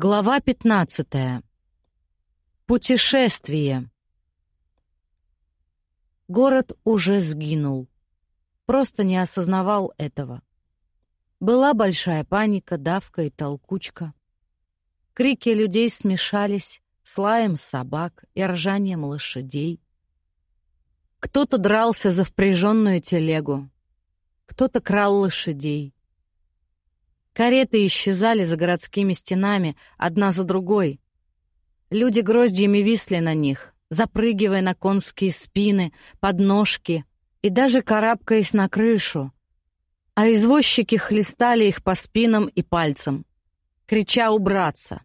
Глава 15. Путешествие. Город уже сгинул. Просто не осознавал этого. Была большая паника, давка и толкучка. Крики людей смешались с лаем собак и ржанием лошадей. Кто-то дрался за впряженную телегу, кто-то крал лошадей. Кареты исчезали за городскими стенами, одна за другой. Люди гроздьями висли на них, запрыгивая на конские спины, подножки и даже карабкаясь на крышу. А извозчики хлестали их по спинам и пальцам, крича «убраться».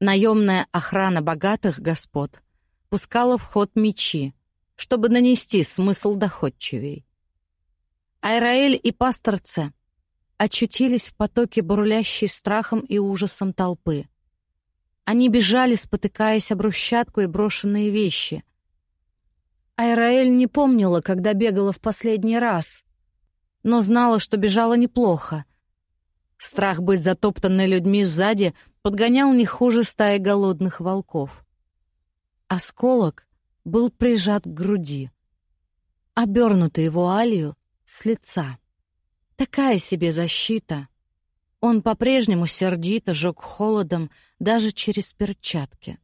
Наемная охрана богатых господ пускала в ход мечи, чтобы нанести смысл доходчивей. Айраэль и пасторце очутились в потоке бурлящей страхом и ужасом толпы. Они бежали, спотыкаясь об брусчатку и брошенные вещи. Айраэль не помнила, когда бегала в последний раз, но знала, что бежала неплохо. Страх быть затоптанной людьми сзади подгонял не хуже стаи голодных волков. Осколок был прижат к груди, обернутый вуалью с лица. Такая себе защита. Он по-прежнему сердито жег холодом даже через перчатки,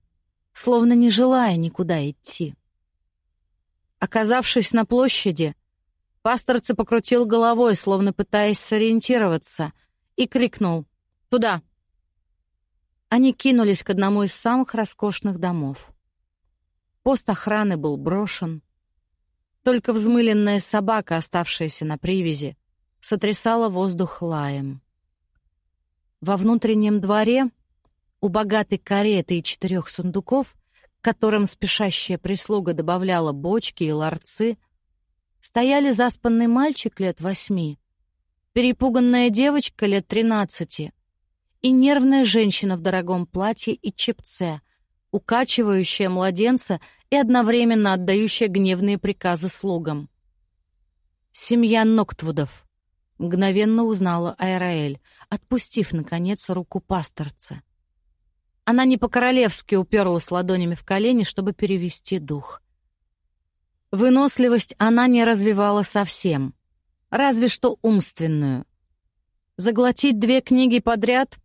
словно не желая никуда идти. Оказавшись на площади, пасторце покрутил головой, словно пытаясь сориентироваться, и крикнул «Туда!». Они кинулись к одному из самых роскошных домов. Пост охраны был брошен. Только взмыленная собака, оставшаяся на привязи, сотрясала воздух лаем. Во внутреннем дворе, у богатой кареты и четырех сундуков, к которым спешащая прислуга добавляла бочки и ларцы, стояли заспанный мальчик лет восьми, перепуганная девочка лет тринадцати и нервная женщина в дорогом платье и чепце, укачивающая младенца и одновременно отдающая гневные приказы слугам. Семья Ноктвудов — Мгновенно узнала Айраэль, отпустив, наконец, руку пасторца. Она не по-королевски уперлась ладонями в колени, чтобы перевести дух. Выносливость она не развивала совсем, разве что умственную. Заглотить две книги подряд?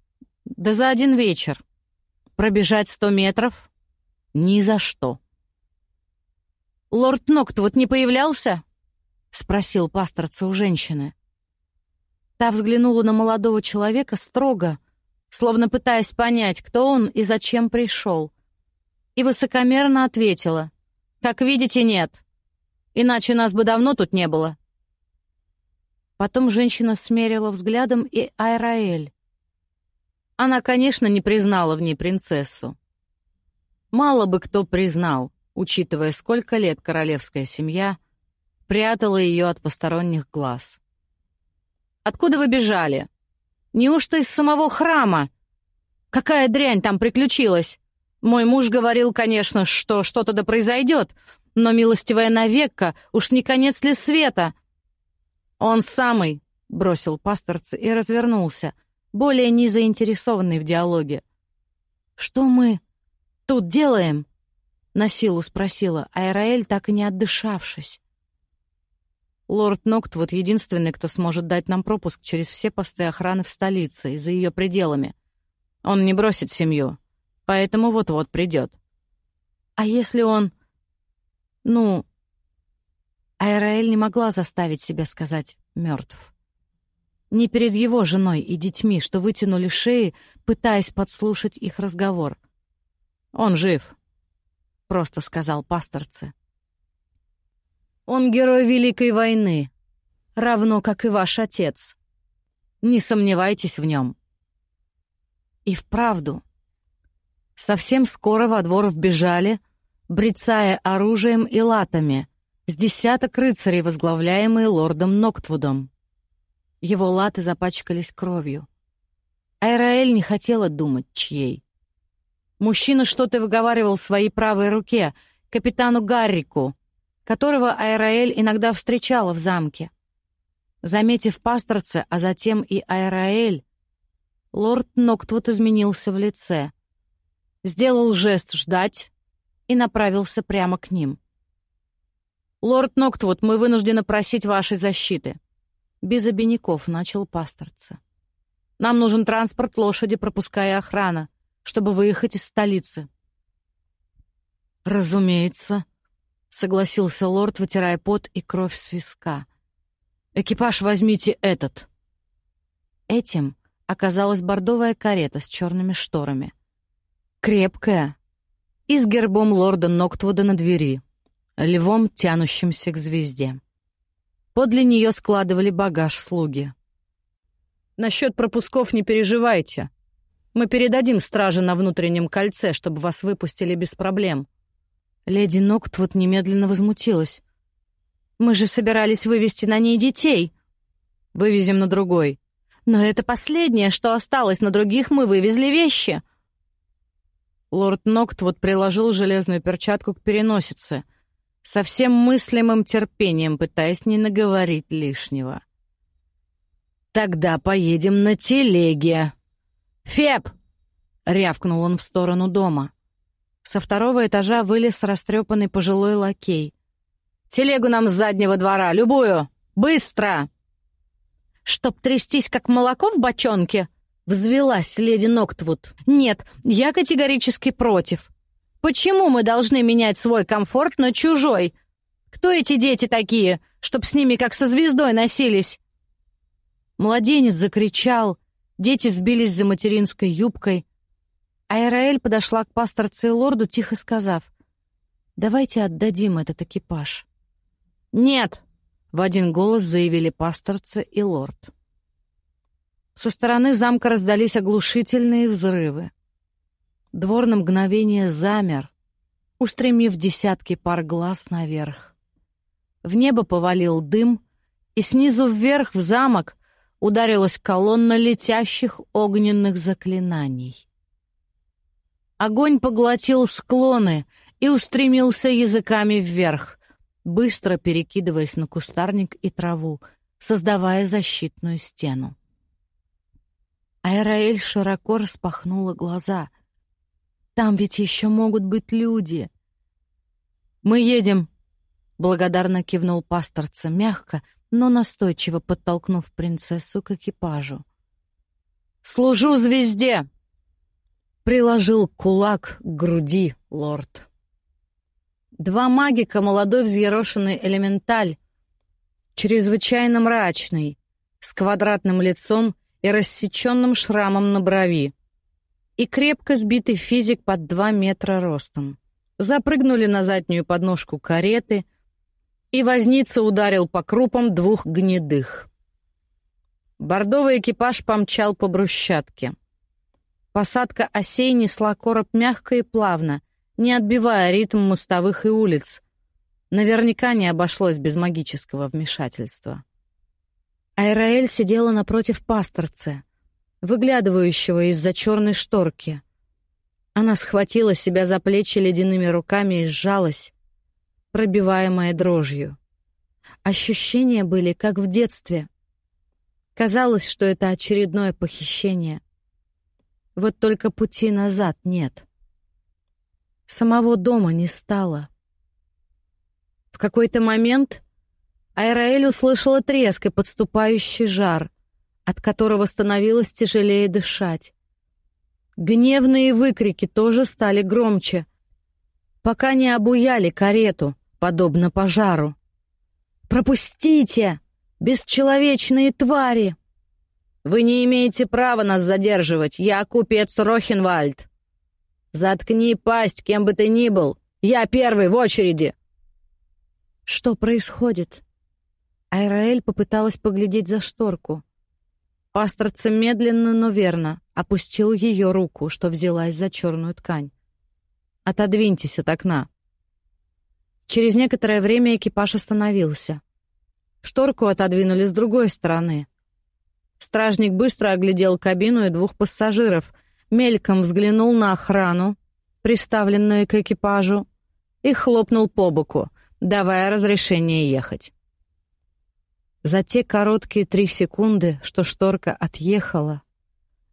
Да за один вечер. Пробежать сто метров? Ни за что. «Лорд Нокт вот не появлялся?» — спросил пасторца у женщины. Та взглянула на молодого человека строго, словно пытаясь понять, кто он и зачем пришел. И высокомерно ответила. «Как видите, нет. Иначе нас бы давно тут не было». Потом женщина смерила взглядом и Айраэль. Она, конечно, не признала в ней принцессу. Мало бы кто признал, учитывая, сколько лет королевская семья прятала ее от посторонних глаз. Откуда вы бежали? Неужто из самого храма? Какая дрянь там приключилась? Мой муж говорил, конечно, что что-то да произойдет, но милостивая навекка, уж не конец ли света? Он самый, — бросил пасторцы и развернулся, более не заинтересованный в диалоге. «Что мы тут делаем?» — на силу спросила Айраэль, так и не отдышавшись. Лорд Ноктвуд — единственный, кто сможет дать нам пропуск через все посты охраны в столице и за ее пределами. Он не бросит семью, поэтому вот-вот придет. А если он... Ну... Айраэль не могла заставить себя сказать «мертв». Не перед его женой и детьми, что вытянули шеи, пытаясь подслушать их разговор. «Он жив», — просто сказал пасторце. Он герой Великой войны, равно как и ваш отец. Не сомневайтесь в нем. И вправду. Совсем скоро во двор вбежали, брецая оружием и латами, с десяток рыцарей, возглавляемые лордом Ноктвудом. Его латы запачкались кровью. Айраэль не хотела думать, чьей. Мужчина что-то выговаривал своей правой руке, капитану Гаррику, которого Айраэль иногда встречала в замке. Заметив пасторца, а затем и Айраэль, Лорд Ноктвуд изменился в лице. Сделал жест «ждать» и направился прямо к ним. «Лорд Ноктвуд, мы вынуждены просить вашей защиты». Без обиняков начал пасторца. «Нам нужен транспорт, лошади, пропуская охрана, чтобы выехать из столицы». «Разумеется», — согласился лорд, вытирая пот и кровь с виска. «Экипаж возьмите этот». Этим оказалась бордовая карета с черными шторами. Крепкая и с гербом лорда Ноктвуда на двери, львом, тянущимся к звезде. Подле нее складывали багаж слуги. «Насчет пропусков не переживайте. Мы передадим страже на внутреннем кольце, чтобы вас выпустили без проблем». Леди Ноктвуд немедленно возмутилась. «Мы же собирались вывести на ней детей». «Вывезем на другой». «Но это последнее, что осталось. На других мы вывезли вещи». Лорд Ноктвуд приложил железную перчатку к переносице, со всем мыслимым терпением пытаясь не наговорить лишнего. «Тогда поедем на телеге». «Феб!» — рявкнул он в сторону дома. Со второго этажа вылез растрепанный пожилой лакей. «Телегу нам с заднего двора, любую! Быстро!» «Чтоб трястись, как молоко в бочонке?» — взвелась леди Ноктвуд. «Нет, я категорически против. Почему мы должны менять свой комфорт на чужой? Кто эти дети такие, чтоб с ними как со звездой носились?» Младенец закричал, дети сбились за материнской юбкой — Айраэль подошла к пасторце и лорду, тихо сказав, «Давайте отдадим этот экипаж». «Нет!» — в один голос заявили пасторце и лорд. Со стороны замка раздались оглушительные взрывы. Двор на мгновение замер, устремив десятки пар глаз наверх. В небо повалил дым, и снизу вверх в замок ударилась колонна летящих огненных заклинаний. Огонь поглотил склоны и устремился языками вверх, быстро перекидываясь на кустарник и траву, создавая защитную стену. Айраэль широко распахнула глаза. «Там ведь еще могут быть люди!» «Мы едем!» — благодарно кивнул пасторца, мягко, но настойчиво подтолкнув принцессу к экипажу. «Служу звезде!» Приложил кулак к груди лорд. Два магика, молодой взъерошенный элементаль, чрезвычайно мрачный, с квадратным лицом и рассеченным шрамом на брови, и крепко сбитый физик под два метра ростом. Запрыгнули на заднюю подножку кареты, и возница ударил по крупам двух гнедых. Бордовый экипаж помчал по брусчатке. Посадка осей несла короб мягко и плавно, не отбивая ритм мостовых и улиц. Наверняка не обошлось без магического вмешательства. Айраэль сидела напротив пасторца, выглядывающего из-за черной шторки. Она схватила себя за плечи ледяными руками и сжалась, пробиваемая дрожью. Ощущения были, как в детстве. Казалось, что это очередное похищение — вот только пути назад нет. Самого дома не стало. В какой-то момент Айраэль услышала треск и подступающий жар, от которого становилось тяжелее дышать. Гневные выкрики тоже стали громче, пока не обуяли карету, подобно пожару. «Пропустите! Бесчеловечные твари!» Вы не имеете права нас задерживать. Я купец Рохенвальд. Заткни пасть, кем бы ты ни был. Я первый в очереди. Что происходит? Айраэль попыталась поглядеть за шторку. Пасторца медленно, но верно опустил ее руку, что взялась за черную ткань. «Отодвиньтесь от окна». Через некоторое время экипаж остановился. Шторку отодвинули с другой стороны — Стражник быстро оглядел кабину и двух пассажиров, мельком взглянул на охрану, приставленную к экипажу, и хлопнул по боку, давая разрешение ехать. За те короткие три секунды, что шторка отъехала,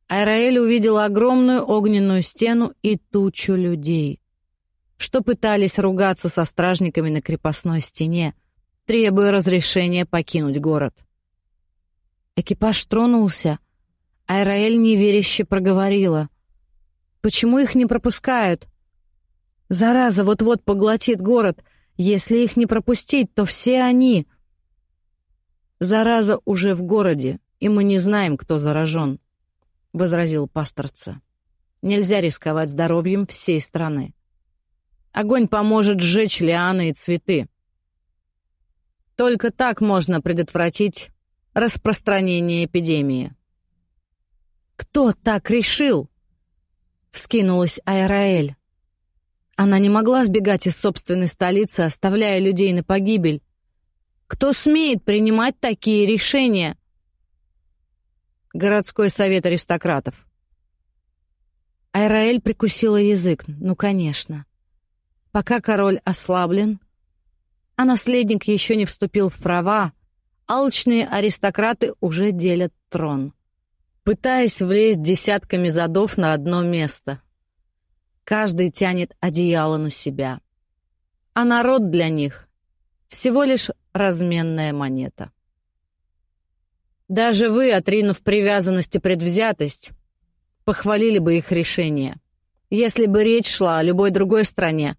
Айраэль увидела огромную огненную стену и тучу людей, что пытались ругаться со стражниками на крепостной стене, требуя разрешения покинуть город. Экипаж тронулся. Айраэль неверяще проговорила. «Почему их не пропускают? Зараза вот-вот поглотит город. Если их не пропустить, то все они...» «Зараза уже в городе, и мы не знаем, кто заражен», — возразил пасторца. «Нельзя рисковать здоровьем всей страны. Огонь поможет сжечь лианы и цветы. Только так можно предотвратить распространение эпидемии». «Кто так решил?» — вскинулась Айраэль. Она не могла сбегать из собственной столицы, оставляя людей на погибель. Кто смеет принимать такие решения? Городской совет аристократов. Айраэль прикусила язык. Ну, конечно. Пока король ослаблен, а наследник еще не вступил в права, алчные аристократы уже делят трон, пытаясь влезть десятками задов на одно место. Каждый тянет одеяло на себя. А народ для них — всего лишь разменная монета. Даже вы, отринув привязанность и предвзятость, похвалили бы их решение, если бы речь шла о любой другой стране.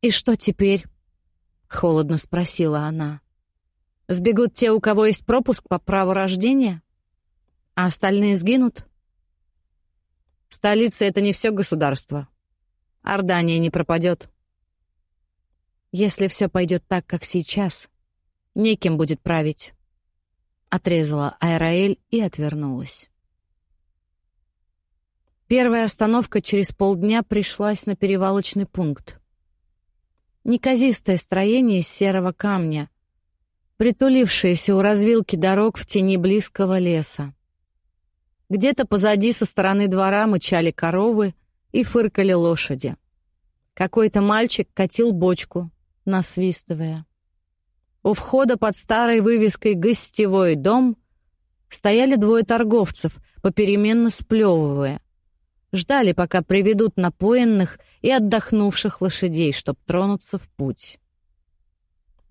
«И что теперь?» — холодно спросила она. «Сбегут те, у кого есть пропуск по праву рождения? А остальные сгинут?» Столица — это не все государство. Ордания не пропадет. Если все пойдет так, как сейчас, неким будет править. Отрезала Айраэль и отвернулась. Первая остановка через полдня пришлась на перевалочный пункт. Неказистое строение из серого камня, притулившееся у развилки дорог в тени близкого леса. Где-то позади со стороны двора мычали коровы и фыркали лошади. Какой-то мальчик катил бочку, насвистывая. У входа под старой вывеской «Гостевой дом» стояли двое торговцев, попеременно сплевывая. Ждали, пока приведут напоенных и отдохнувших лошадей, чтоб тронуться в путь.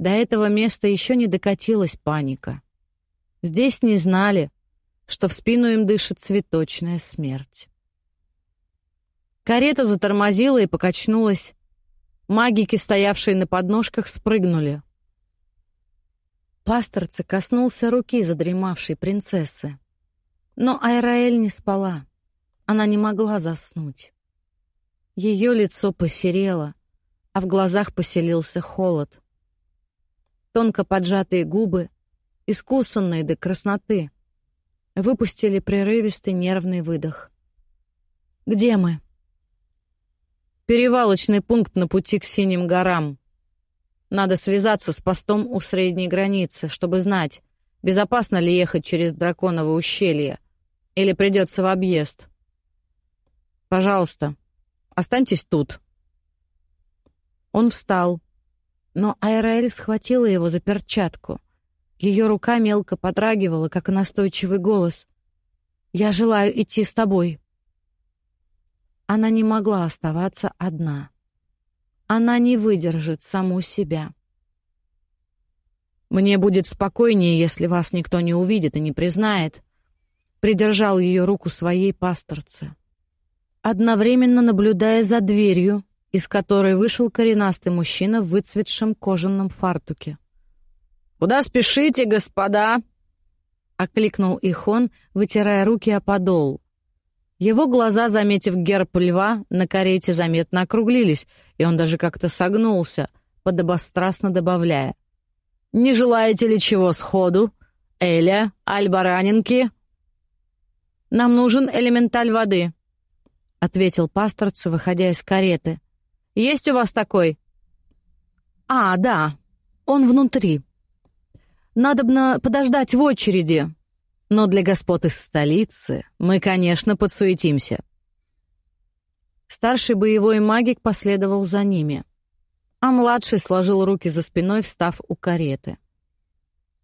До этого места еще не докатилась паника. Здесь не знали, что в спину им дышит цветочная смерть. Карета затормозила и покачнулась. Магики, стоявшие на подножках, спрыгнули. Пасторце коснулся руки задремавшей принцессы. Но Айраэль не спала. Она не могла заснуть. Ее лицо посерело, а в глазах поселился холод. Тонко поджатые губы, искусанные до красноты — выпустили прерывистый нервный выдох. «Где мы?» «Перевалочный пункт на пути к Синим горам. Надо связаться с постом у средней границы, чтобы знать, безопасно ли ехать через Драконово ущелье или придется в объезд. Пожалуйста, останьтесь тут». Он встал, но Айраэль схватила его за перчатку — ее рука мелко подрагивала, как настойчивый голос. «Я желаю идти с тобой». Она не могла оставаться одна. Она не выдержит саму себя. «Мне будет спокойнее, если вас никто не увидит и не признает», придержал ее руку своей пасторце. Одновременно наблюдая за дверью, из которой вышел коренастый мужчина в выцветшем кожаном фартуке. «Куда спешите, господа?» — окликнул их он, вытирая руки о подол. Его глаза, заметив герб льва, на карете заметно округлились, и он даже как-то согнулся, подобострастно добавляя. «Не желаете ли чего сходу? Эля, альбаранинки?» «Нам нужен элементаль воды», — ответил пасторца, выходя из кареты. «Есть у вас такой?» «А, да, он внутри», Надобно подождать в очереди. Но для господ из столицы мы, конечно, подсуетимся. Старший боевой магик последовал за ними, а младший сложил руки за спиной, встав у кареты.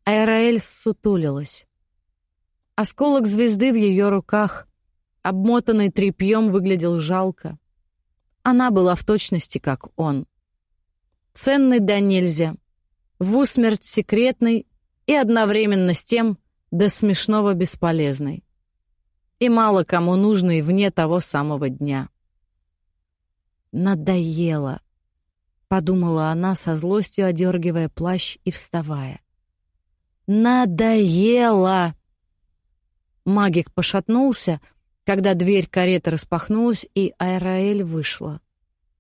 Айраэль сутулилась. Осколок звезды в ее руках, обмотанный тряпьем, выглядел жалко. Она была в точности, как он. Ценный да нельзя, в усмерть секретный и одновременно с тем до смешного бесполезный. И мало кому нужный вне того самого дня. «Надоело», — подумала она со злостью, одергивая плащ и вставая. «Надоело!» Магик пошатнулся, когда дверь кареты распахнулась, и Айраэль вышла.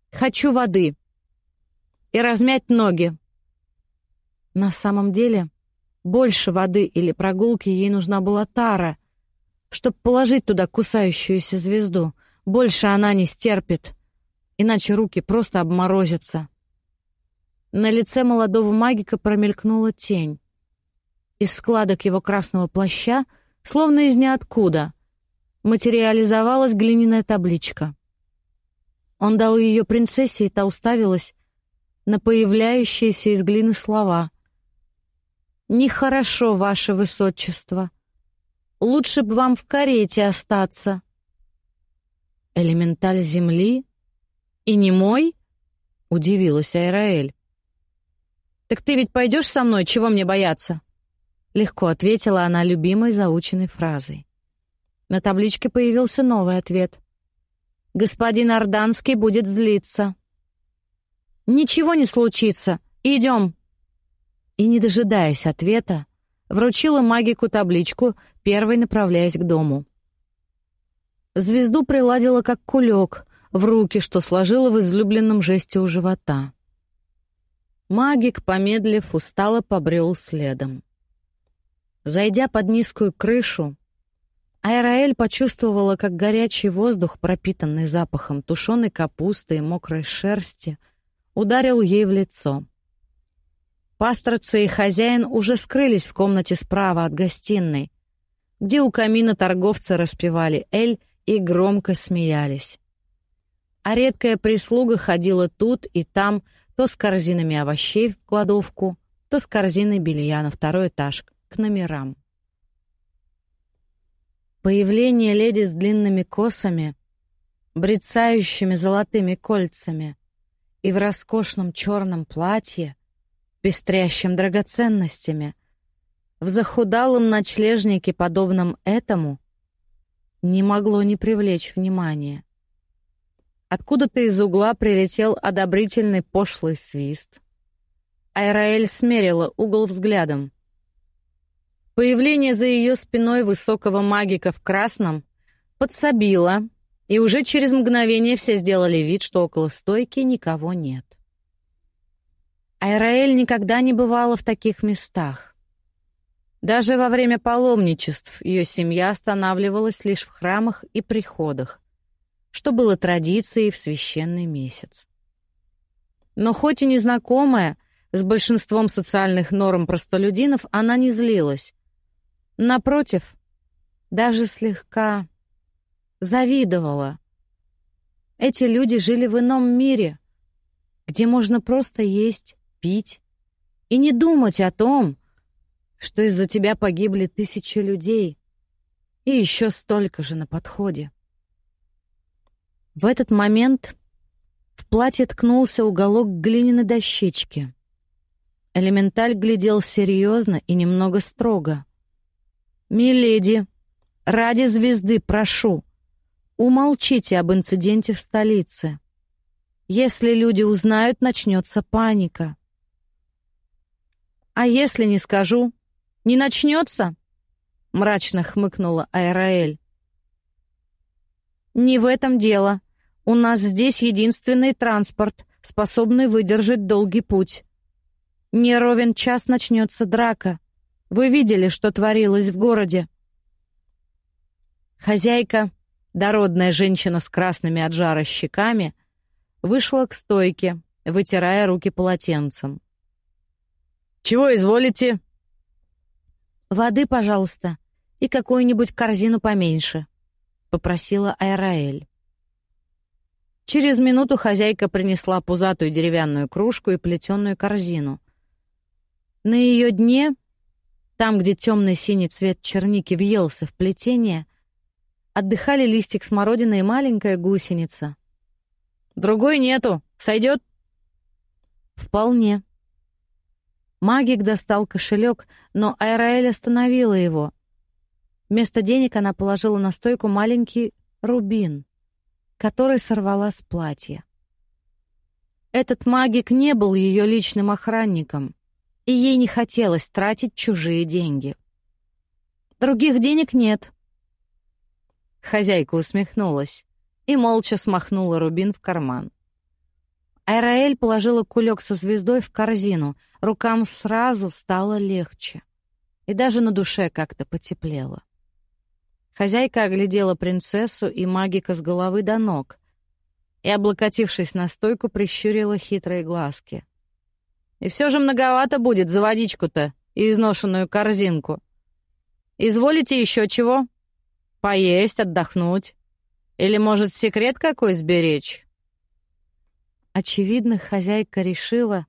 «Хочу воды и размять ноги». На самом деле, больше воды или прогулки ей нужна была Тара, чтобы положить туда кусающуюся звезду. Больше она не стерпит, иначе руки просто обморозятся. На лице молодого магика промелькнула тень. Из складок его красного плаща — Словно из ниоткуда материализовалась глиняная табличка. Он дал ее принцессе, и та уставилась на появляющиеся из глины слова. «Нехорошо, ваше высочество. Лучше бы вам в карете остаться». «Элементаль земли? И не мой?» — удивилась Айраэль. «Так ты ведь пойдешь со мной, чего мне бояться?» Легко ответила она любимой заученной фразой. На табличке появился новый ответ. «Господин Орданский будет злиться». «Ничего не случится. Идем». И, не дожидаясь ответа, вручила магику табличку, первой направляясь к дому. Звезду приладила как кулек в руки, что сложила в излюбленном жесте у живота. Магик, помедлив, устало побрел следом. Зайдя под низкую крышу, Айраэль почувствовала, как горячий воздух, пропитанный запахом тушеной капусты и мокрой шерсти, ударил ей в лицо. Пастроца и хозяин уже скрылись в комнате справа от гостиной, где у камина торговцы распевали «Эль» и громко смеялись. А редкая прислуга ходила тут и там, то с корзинами овощей в кладовку, то с корзиной белья на второй этаж к номерам. Появление леди с длинными косами, брецающими золотыми кольцами и в роскошном черном платье, пестрящем драгоценностями, в захудалом ночлежнике, подобном этому, не могло не привлечь внимания. Откуда-то из угла прилетел одобрительный пошлый свист. Айраэль смерила угол взглядом. Появление за ее спиной высокого магика в красном подсобило, и уже через мгновение все сделали вид, что около стойки никого нет. Айраэль никогда не бывала в таких местах. Даже во время паломничеств ее семья останавливалась лишь в храмах и приходах, что было традицией в священный месяц. Но хоть и незнакомая с большинством социальных норм простолюдинов, она не злилась, Напротив, даже слегка завидовала. Эти люди жили в ином мире, где можно просто есть, пить и не думать о том, что из-за тебя погибли тысячи людей и еще столько же на подходе. В этот момент в платье ткнулся уголок глиняной дощечки. Элементаль глядел серьезно и немного строго. «Миледи, ради звезды прошу, умолчите об инциденте в столице. Если люди узнают, начнется паника». «А если не скажу, не начнется?» — мрачно хмыкнула Айраэль. «Не в этом дело. У нас здесь единственный транспорт, способный выдержать долгий путь. Не ровен час начнется драка. Вы видели, что творилось в городе?» Хозяйка, дородная женщина с красными от жара щеками, вышла к стойке, вытирая руки полотенцем. «Чего изволите?» «Воды, пожалуйста, и какую-нибудь корзину поменьше», — попросила Айраэль. Через минуту хозяйка принесла пузатую деревянную кружку и плетеную корзину. На ее дне Там, где темный синий цвет черники въелся в плетение, отдыхали листик смородины и маленькая гусеница. «Другой нету. Сойдет?» «Вполне». Магик достал кошелек, но Айраэль остановила его. Вместо денег она положила на стойку маленький рубин, который сорвала с платья. Этот магик не был ее личным охранником, и ей не хотелось тратить чужие деньги. «Других денег нет». Хозяйка усмехнулась и молча смахнула рубин в карман. Айраэль положила кулек со звездой в корзину. Рукам сразу стало легче. И даже на душе как-то потеплело. Хозяйка оглядела принцессу и магика с головы до ног и, облокотившись на стойку, прищурила хитрые глазки. «И все же многовато будет за водичку-то и изношенную корзинку. Изволите еще чего? Поесть, отдохнуть? Или, может, секрет какой сберечь?» Очевидно, хозяйка решила,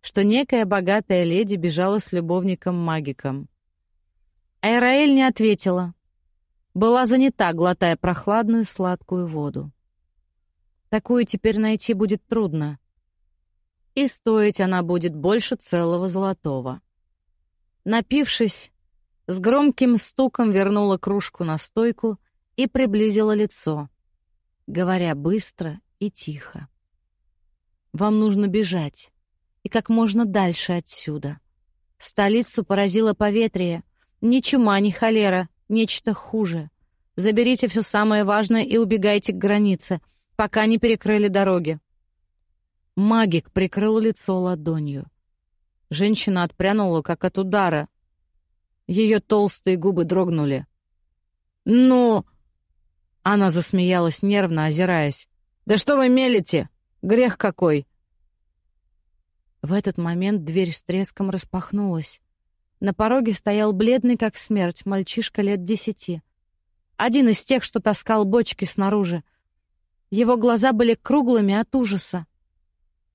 что некая богатая леди бежала с любовником-магиком. Айраэль не ответила. Была занята, глотая прохладную сладкую воду. Такую теперь найти будет трудно. И стоить она будет больше целого золотого. Напившись, с громким стуком вернула кружку на стойку и приблизила лицо, говоря быстро и тихо. Вам нужно бежать. И как можно дальше отсюда. Столицу поразило поветрие. Ни чума, ни холера, нечто хуже. Заберите все самое важное и убегайте к границе, пока не перекрыли дороги. Магик прикрыл лицо ладонью. Женщина отпрянула, как от удара. Ее толстые губы дрогнули. «Ну...» Она засмеялась нервно, озираясь. «Да что вы мелите? Грех какой!» В этот момент дверь с треском распахнулась. На пороге стоял бледный, как смерть, мальчишка лет десяти. Один из тех, что таскал бочки снаружи. Его глаза были круглыми от ужаса.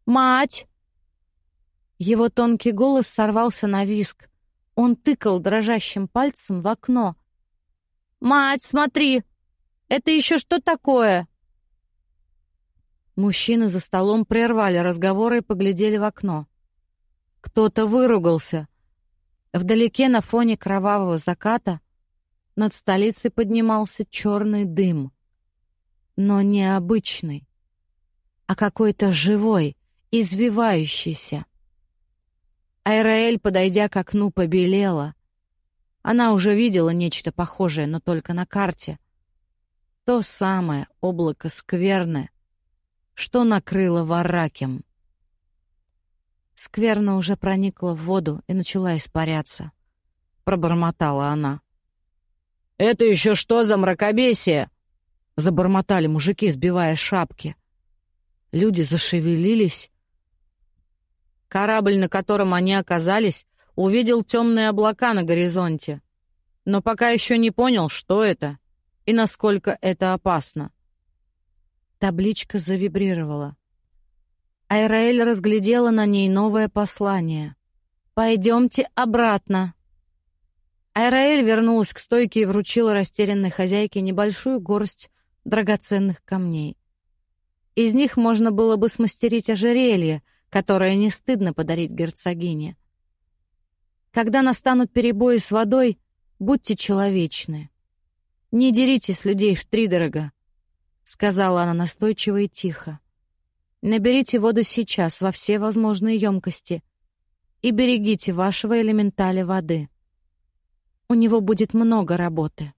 «Мать!» Его тонкий голос сорвался на виск. Он тыкал дрожащим пальцем в окно. «Мать, смотри! Это еще что такое?» Мужчины за столом прервали разговоры и поглядели в окно. Кто-то выругался. Вдалеке на фоне кровавого заката над столицей поднимался черный дым. Но не обычный, а какой-то живой, извивающийся. Айраэль, подойдя к окну, побелела. Она уже видела нечто похожее, но только на карте. То самое облако скверное, что накрыло Варакем. Скверно уже проникла в воду и начала испаряться. Пробормотала она. «Это еще что за мракобесие?» Забормотали мужики, сбивая шапки. Люди зашевелились. Корабль, на котором они оказались, увидел темные облака на горизонте, но пока еще не понял, что это и насколько это опасно. Табличка завибрировала. Айраэль разглядела на ней новое послание. «Пойдемте обратно». Айраэль вернулась к стойке и вручила растерянной хозяйке небольшую горсть драгоценных камней. Из них можно было бы смастерить ожерелье, которое не стыдно подарить герцогине. Когда настанут перебои с водой, будьте человечны. Не дерите с людей втридорога сказала она настойчиво и тихо. Наберите воду сейчас во все возможные емкости и берегите вашего элементаля воды. У него будет много работы.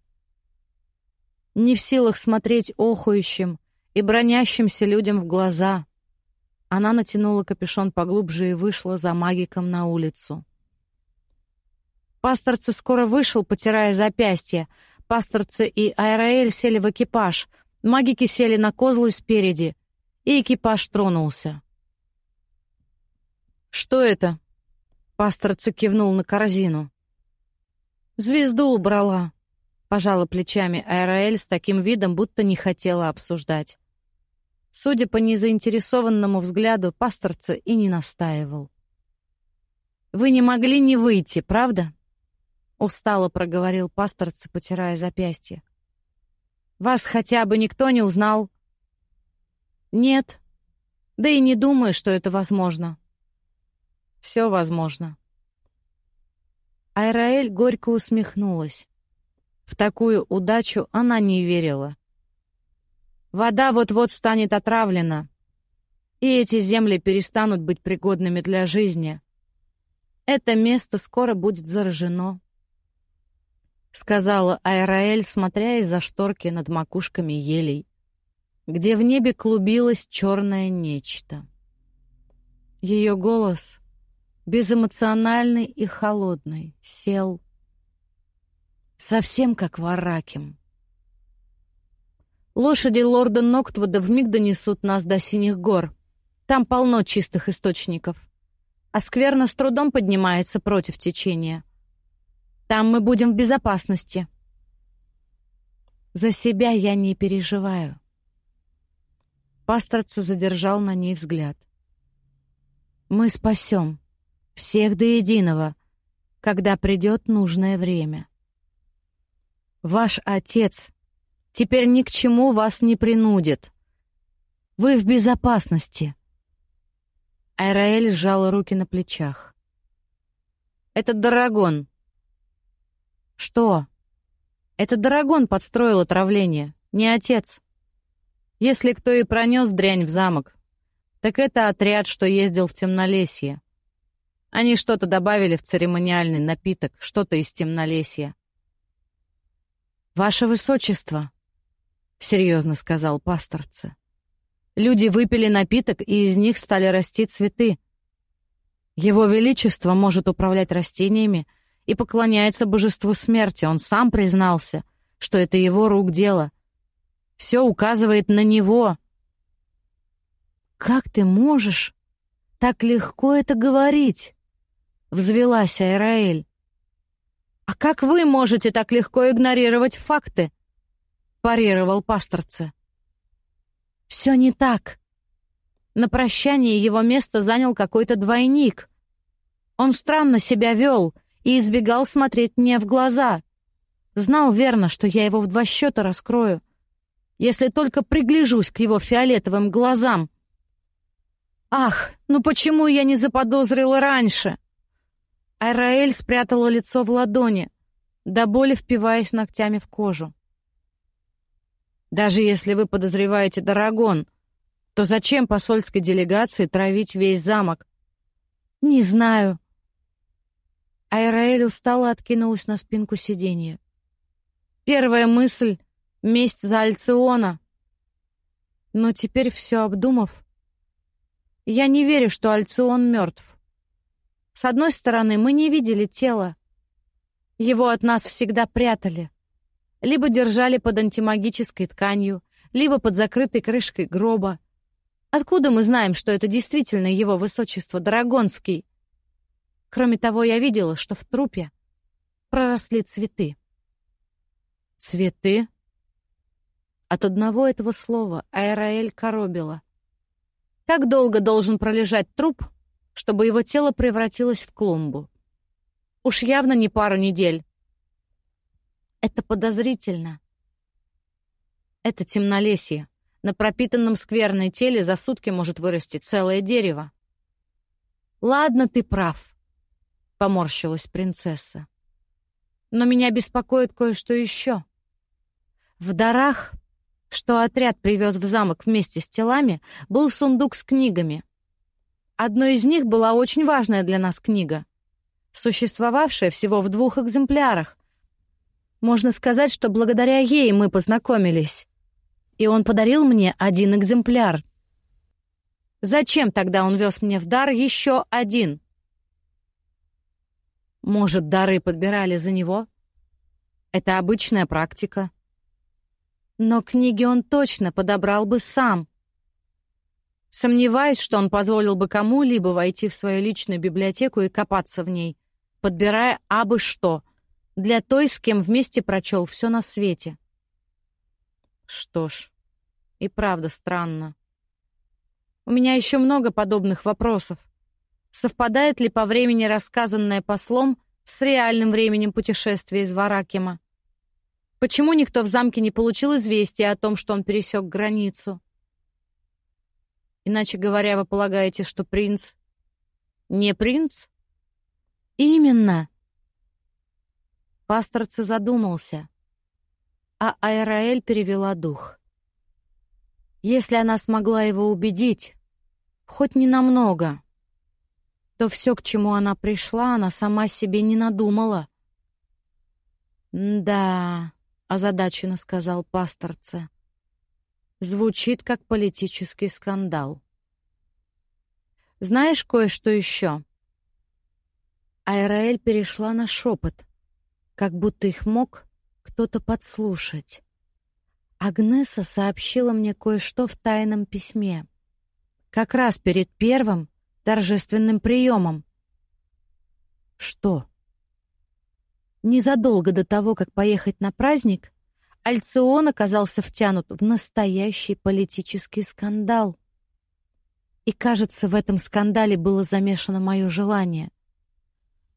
Не в силах смотреть охующим и бронящимся людям в глаза, она натянула капюшон поглубже и вышла за магиком на улицу. Пасторцы скоро вышел, потирая запястье. Пасторцы и Айраэль сели в экипаж — Магики сели на козлы спереди, и экипаж тронулся. «Что это?» — пастор кивнул на корзину. «Звезду убрала», — пожала плечами Аэроэль с таким видом, будто не хотела обсуждать. Судя по незаинтересованному взгляду, пасторца и не настаивал. «Вы не могли не выйти, правда?» устало проговорил пасторцы, потирая запястье. Вас хотя бы никто не узнал? Нет. Да и не думаю, что это возможно. Все возможно. Айраэль горько усмехнулась. В такую удачу она не верила. Вода вот-вот станет отравлена, и эти земли перестанут быть пригодными для жизни. Это место скоро будет заражено, сказала Айраэль, смотря из-за шторки над макушками елей, где в небе клубилось черное нечто. Ее голос, безэмоциональный и холодный, сел совсем как вараким. Лошади лорда Ноктвуда вмиг донесут нас до Синих гор. Там полно чистых источников. А скверно с трудом поднимается против течения. Там мы будем в безопасности. За себя я не переживаю. Пасторца задержал на ней взгляд. Мы спасем всех до единого, когда придет нужное время. Ваш отец теперь ни к чему вас не принудит. Вы в безопасности. Айраэль сжала руки на плечах. Это Дорогон. Что? Это Дорогон подстроил отравление, не отец. Если кто и пронес дрянь в замок, так это отряд, что ездил в темнолесье. Они что-то добавили в церемониальный напиток, что-то из темнолесья. «Ваше Высочество», — серьезно сказал пасторце. «Люди выпили напиток, и из них стали расти цветы. Его Величество может управлять растениями и поклоняется божеству смерти. Он сам признался, что это его рук дело. Все указывает на него». «Как ты можешь так легко это говорить?» — взвелась Айраэль. «А как вы можете так легко игнорировать факты?» Парировал пасторце. Все не так. На прощании его место занял какой-то двойник. Он странно себя вел и избегал смотреть мне в глаза. Знал верно, что я его в два счета раскрою, если только пригляжусь к его фиолетовым глазам. Ах, ну почему я не заподозрила раньше? Айраэль спрятала лицо в ладони, до боли впиваясь ногтями в кожу. Даже если вы подозреваете Дарагон, то зачем посольской делегации травить весь замок? Не знаю. Айраэль устало откинулась на спинку сиденья. Первая мысль — месть за Альциона. Но теперь все обдумав, я не верю, что Альцион мертв. С одной стороны, мы не видели тела. Его от нас всегда прятали либо держали под антимагической тканью, либо под закрытой крышкой гроба. Откуда мы знаем, что это действительно его высочество Драгонский? Кроме того, я видела, что в трупе проросли цветы. Цветы? От одного этого слова Аэраэль коробила. Как долго должен пролежать труп, чтобы его тело превратилось в клумбу? Уж явно не пару недель. Это подозрительно. Это темнолесье. На пропитанном скверной теле за сутки может вырасти целое дерево. «Ладно, ты прав», — поморщилась принцесса. «Но меня беспокоит кое-что еще. В дарах, что отряд привез в замок вместе с телами, был сундук с книгами. Одной из них была очень важная для нас книга, существовавшая всего в двух экземплярах, можно сказать, что благодаря ей мы познакомились. И он подарил мне один экземпляр. Зачем тогда он вез мне в дар еще один? Может, дары подбирали за него? Это обычная практика. Но книги он точно подобрал бы сам. Сомневаюсь, что он позволил бы кому-либо войти в свою личную библиотеку и копаться в ней, подбирая абы что — для той, с кем вместе прочел все на свете. Что ж, и правда странно. У меня еще много подобных вопросов. Совпадает ли по времени рассказанное послом с реальным временем путешествия из Варакима? Почему никто в замке не получил известия о том, что он пересек границу? Иначе говоря, вы полагаете, что принц не принц? Именно. Пасторце задумался, а Айраэль перевела дух. Если она смогла его убедить, хоть ненамного, то все, к чему она пришла, она сама себе не надумала. «Да», — озадаченно сказал пасторце, — «звучит как политический скандал». «Знаешь кое-что еще?» Айраэль перешла на шепот, как будто их мог кто-то подслушать. Агнеса сообщила мне кое-что в тайном письме. Как раз перед первым торжественным приемом. Что? Незадолго до того, как поехать на праздник, Альцион оказался втянут в настоящий политический скандал. И, кажется, в этом скандале было замешано мое желание.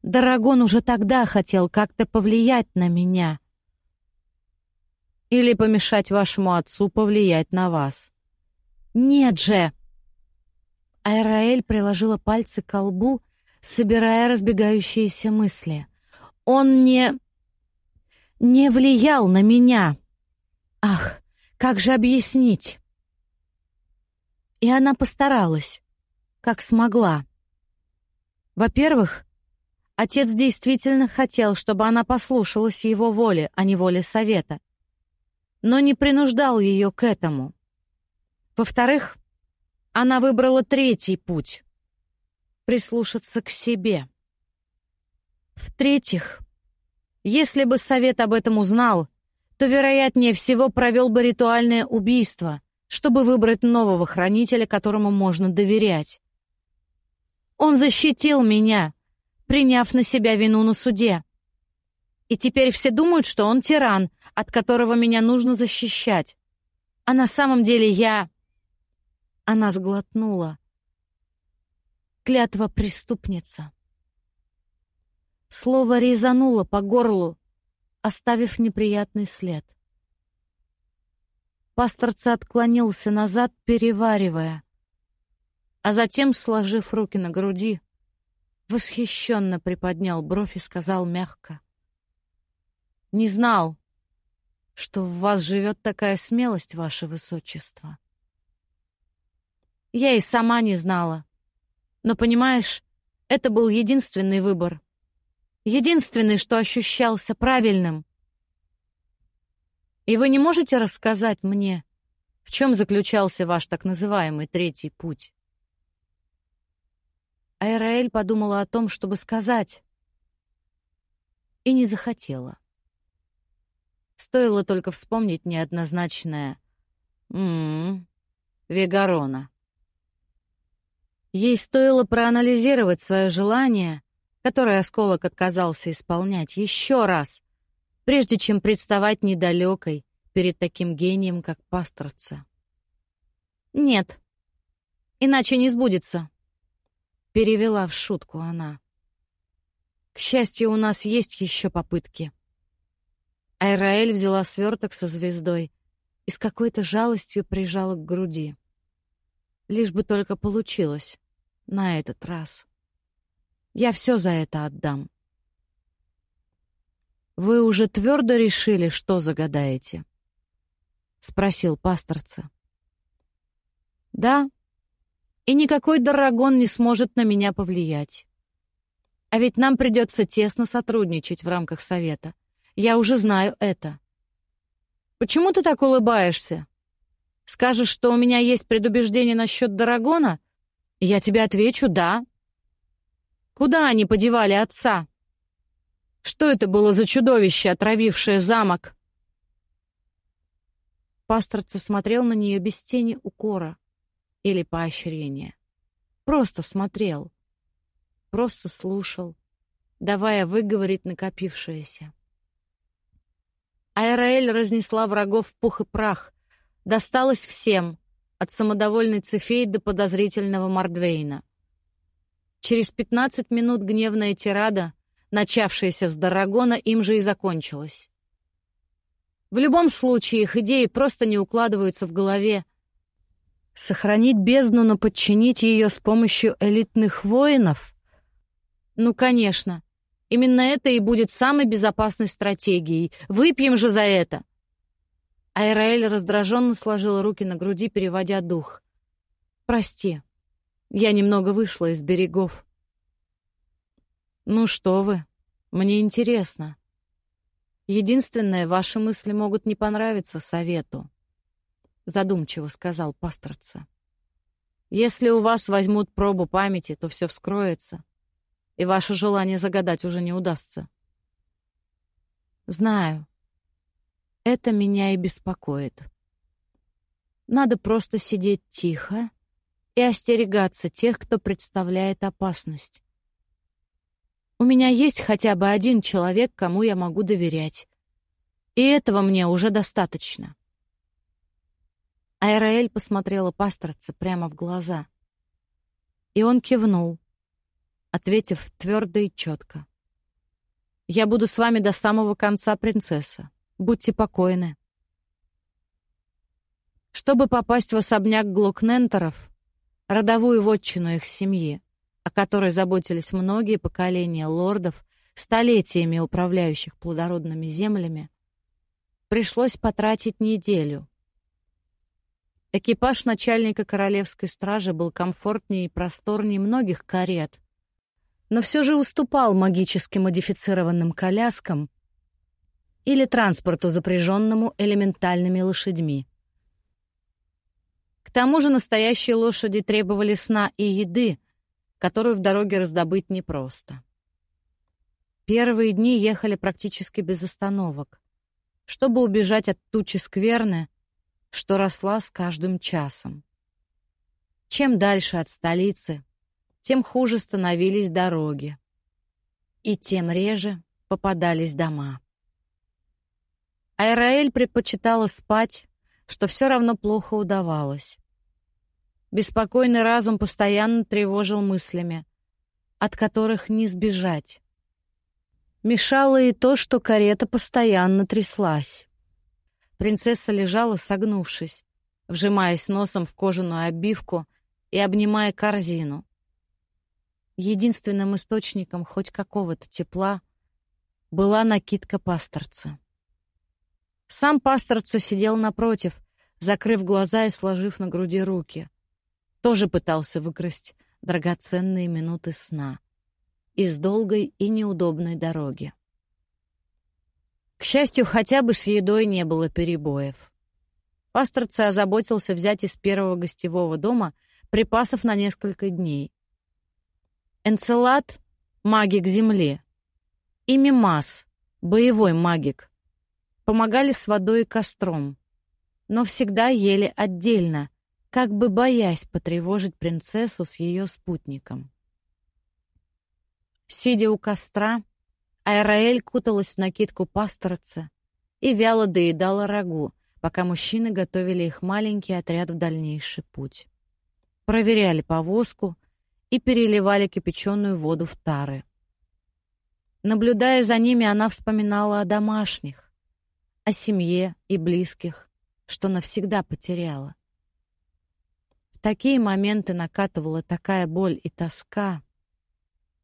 Дорогон уже тогда хотел как-то повлиять на меня. Или помешать вашему отцу повлиять на вас. Нет же! Айраэль приложила пальцы к лбу, собирая разбегающиеся мысли. Он не... не влиял на меня. Ах, как же объяснить? И она постаралась, как смогла. Во-первых, отец действительно хотел, чтобы она послушалась его воли, а не воли совета, но не принуждал ее к этому. Во-вторых, она выбрала третий путь — прислушаться к себе. В-третьих, если бы совет об этом узнал, то, вероятнее всего, провел бы ритуальное убийство, чтобы выбрать нового хранителя, которому можно доверять. Он защитил меня, приняв на себя вину на суде. И теперь все думают, что он тиран, от которого меня нужно защищать. А на самом деле я она сглотнула. Клятва преступница. Слово резануло по горлу, оставив неприятный след. Пасторца отклонился назад, переваривая, а затем, сложив руки на груди, восхищенно приподнял бровь и сказал мягко. «Не знал, что в вас живет такая смелость, ваше высочество». Я и сама не знала. Но, понимаешь, это был единственный выбор. Единственный, что ощущался правильным. И вы не можете рассказать мне, в чем заключался ваш так называемый третий путь? Айраэль подумала о том, чтобы сказать, и не захотела. Стоило только вспомнить неоднозначное «М-м, Вегарона». Ей стоило проанализировать свое желание, которое осколок отказался исполнять, еще раз, прежде чем представать недалекой перед таким гением, как пасторца. «Нет, иначе не сбудется», — перевела в шутку она. «К счастью, у нас есть еще попытки». Айраэль взяла сверток со звездой и с какой-то жалостью прижала к груди. Лишь бы только получилось на этот раз. Я все за это отдам. Вы уже твердо решили, что загадаете? спросил пасторца. Да. И никакой Дарагон не сможет на меня повлиять. А ведь нам придется тесно сотрудничать в рамках совета. Я уже знаю это. Почему ты так улыбаешься? Скажешь, что у меня есть предубеждение насчет Дарагона? Я тебе отвечу «да». Куда они подевали отца? Что это было за чудовище, отравившее замок? Пасторца смотрел на нее без тени укора или поощрения. Просто смотрел, просто слушал, давая выговорить накопившееся. Айраэль разнесла врагов в пух и прах, досталось всем, от самодовольной Цефей до подозрительного Мордвейна. Через пятнадцать минут гневная тирада начавшееся с Дарагона, им же и закончилось. В любом случае, их идеи просто не укладываются в голове. Сохранить бездну, но подчинить ее с помощью элитных воинов? Ну, конечно. Именно это и будет самой безопасной стратегией. Выпьем же за это. Айраэль раздраженно сложила руки на груди, переводя дух. «Прости, я немного вышла из берегов». «Ну что вы, мне интересно. Единственное, ваши мысли могут не понравиться совету», — задумчиво сказал пасторца. «Если у вас возьмут пробу памяти, то все вскроется, и ваше желание загадать уже не удастся». «Знаю», это меня и беспокоит. Надо просто сидеть тихо и остерегаться тех, кто представляет опасность. У меня есть хотя бы один человек, кому я могу доверять. И этого мне уже достаточно. Айраэль посмотрела пасторца прямо в глаза. И он кивнул, ответив твердо и четко. «Я буду с вами до самого конца, принцесса. Будьте покойны. Чтобы попасть в особняк Глокнентеров, родовую вотчину их семьи, о которой заботились многие поколения лордов, столетиями управляющих плодородными землями, пришлось потратить неделю. Экипаж начальника королевской стражи был комфортнее и просторнее многих карет, но все же уступал магически модифицированным коляскам, или транспорту, запряженному элементальными лошадьми. К тому же настоящие лошади требовали сна и еды, которую в дороге раздобыть непросто. Первые дни ехали практически без остановок, чтобы убежать от тучи скверны, что росла с каждым часом. Чем дальше от столицы, тем хуже становились дороги, и тем реже попадались дома. Айраэль предпочитала спать, что все равно плохо удавалось. Беспокойный разум постоянно тревожил мыслями, от которых не сбежать. Мешало и то, что карета постоянно тряслась. Принцесса лежала, согнувшись, вжимаясь носом в кожаную обивку и обнимая корзину. Единственным источником хоть какого-то тепла была накидка пасторца. Сам пасторца сидел напротив, закрыв глаза и сложив на груди руки. Тоже пытался выкрасть драгоценные минуты сна из долгой и неудобной дороги. К счастью, хотя бы с едой не было перебоев. Пасторца озаботился взять из первого гостевого дома припасов на несколько дней. Энцелад — магик земли. И Мимас — боевой магик помогали с водой и костром, но всегда ели отдельно, как бы боясь потревожить принцессу с ее спутником. Сидя у костра, Айраэль куталась в накидку пасторца и вяло доедала рагу, пока мужчины готовили их маленький отряд в дальнейший путь. Проверяли повозку и переливали кипяченую воду в тары. Наблюдая за ними, она вспоминала о домашних, о семье и близких, что навсегда потеряла. В такие моменты накатывала такая боль и тоска,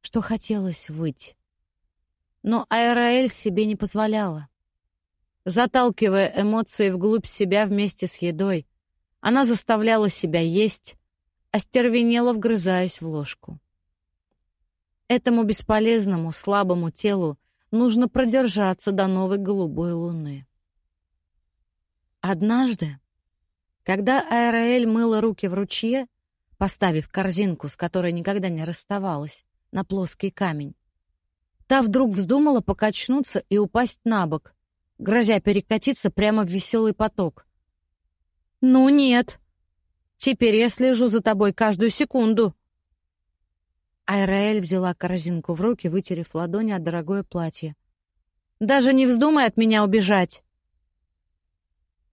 что хотелось выть. Но Айраэль себе не позволяла. Заталкивая эмоции вглубь себя вместе с едой, она заставляла себя есть, остервенела, вгрызаясь в ложку. Этому бесполезному, слабому телу нужно продержаться до новой голубой луны. Однажды, когда Аэроэль мыла руки в ручье, поставив корзинку, с которой никогда не расставалась, на плоский камень, та вдруг вздумала покачнуться и упасть на бок, грозя перекатиться прямо в веселый поток. «Ну нет! Теперь я слежу за тобой каждую секунду!» Айраэль взяла корзинку в руки, вытерев ладони от дорогое платье. «Даже не вздумай от меня убежать!»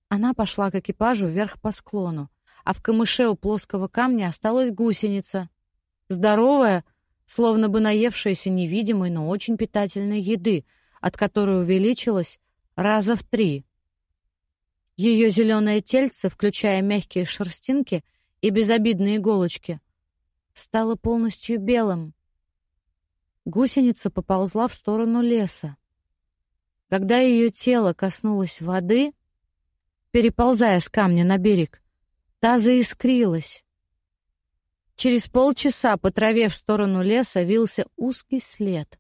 Она пошла к экипажу вверх по склону, а в камыше у плоского камня осталась гусеница. Здоровая, словно бы наевшаяся невидимой, но очень питательной еды, от которой увеличилась раза в три. Ее зеленое тельце, включая мягкие шерстинки и безобидные иголочки, стало полностью белым. Гусеница поползла в сторону леса. Когда ее тело коснулось воды, переползая с камня на берег, та заискрилась. Через полчаса по траве в сторону леса вился узкий след,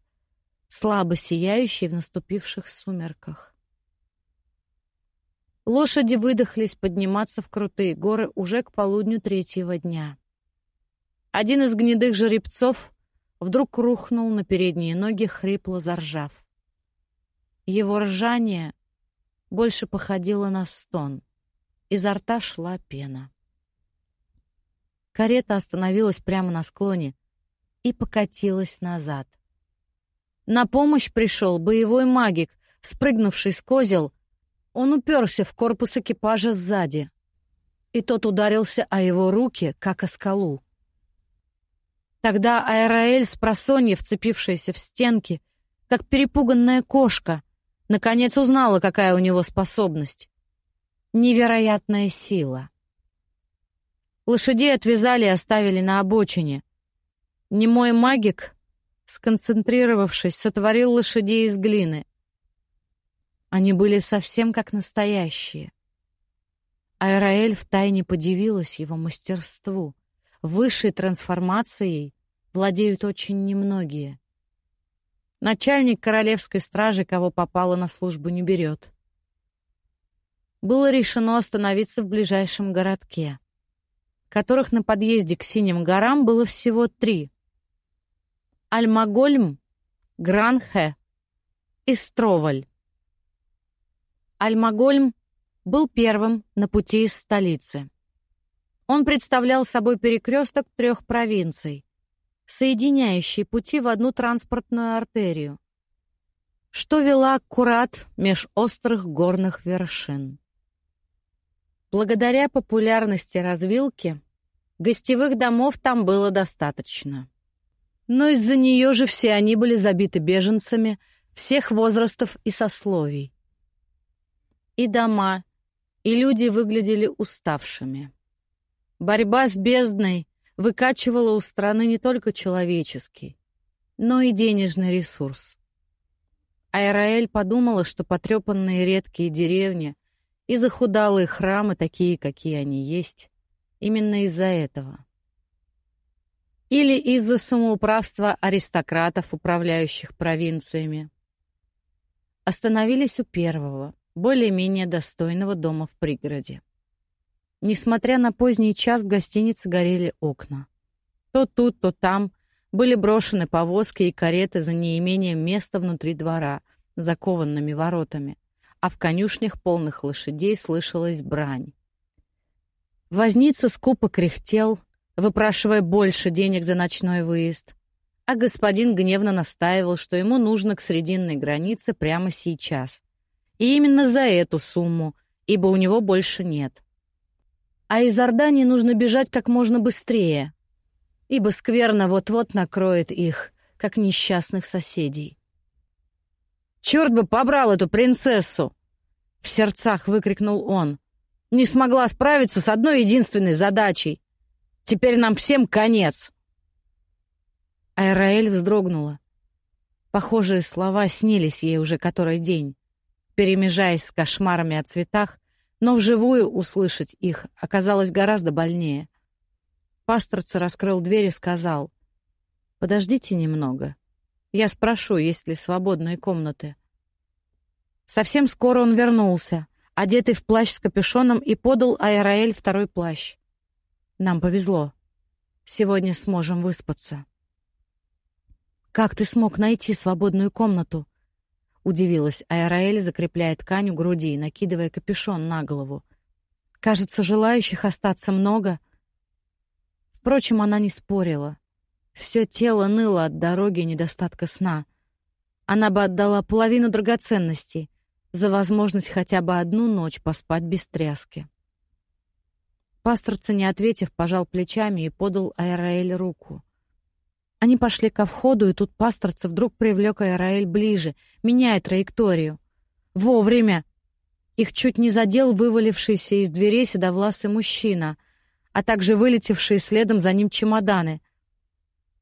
слабо сияющий в наступивших сумерках. Лошади выдохлись подниматься в крутые горы уже к полудню третьего дня. Один из гнедых жеребцов вдруг рухнул на передние ноги, хрипло заржав. Его ржание больше походило на стон. Изо рта шла пена. Карета остановилась прямо на склоне и покатилась назад. На помощь пришел боевой магик, спрыгнувший с козел он уперся в корпус экипажа сзади, и тот ударился о его руки, как о скалу. Тогда Аэроэль с просонья, вцепившаяся в стенки, как перепуганная кошка, наконец узнала, какая у него способность. Невероятная сила. Лошадей отвязали и оставили на обочине. Немой магик, сконцентрировавшись, сотворил лошадей из глины. Они были совсем как настоящие. Айраэль втайне подивилась его мастерству. Высшей трансформацией владеют очень немногие. Начальник королевской стражи, кого попало на службу, не берет. Было решено остановиться в ближайшем городке, которых на подъезде к Синим горам было всего три. Альмагольм, Гранхе и Строваль. Альмагольм был первым на пути из столицы. Он представлял собой перекресток трех провинций, соединяющий пути в одну транспортную артерию, что вела аккурат меж острых горных вершин. Благодаря популярности развилки гостевых домов там было достаточно. Но из-за нее же все они были забиты беженцами всех возрастов и сословий и дома, и люди выглядели уставшими. Борьба с бездной выкачивала у страны не только человеческий, но и денежный ресурс. Айраэль подумала, что потрепанные редкие деревни и захудалые храмы, такие, какие они есть, именно из-за этого. Или из-за самоуправства аристократов, управляющих провинциями. Остановились у первого, более-менее достойного дома в пригороде. Несмотря на поздний час, в гостинице горели окна. То тут, то там были брошены повозки и кареты за неимением места внутри двора, закованными воротами, а в конюшнях полных лошадей слышалась брань. Возница скупо кряхтел, выпрашивая больше денег за ночной выезд, а господин гневно настаивал, что ему нужно к срединной границе прямо сейчас, и именно за эту сумму, ибо у него больше нет. А из Ордании нужно бежать как можно быстрее, ибо скверно вот-вот накроет их, как несчастных соседей. «Черт бы побрал эту принцессу!» — в сердцах выкрикнул он. «Не смогла справиться с одной единственной задачей. Теперь нам всем конец!» Айраэль вздрогнула. Похожие слова снились ей уже который день перемежаясь с кошмарами о цветах, но вживую услышать их оказалось гораздо больнее. Пасторца раскрыл дверь и сказал, «Подождите немного. Я спрошу, есть ли свободные комнаты». Совсем скоро он вернулся, одетый в плащ с капюшоном, и подал Айраэль второй плащ. «Нам повезло. Сегодня сможем выспаться». «Как ты смог найти свободную комнату?» Удивилась Айраэль, закрепляя ткань у груди и накидывая капюшон на голову. Кажется, желающих остаться много. Впрочем, она не спорила. Все тело ныло от дороги и недостатка сна. Она бы отдала половину драгоценностей за возможность хотя бы одну ночь поспать без тряски. Пасторца, не ответив, пожал плечами и подал Айраэль руку. Они пошли ко входу, и тут пасторца вдруг привлек Аэраэль ближе, меняя траекторию. Вовремя! Их чуть не задел вывалившийся из дверей седовласый мужчина, а также вылетевшие следом за ним чемоданы.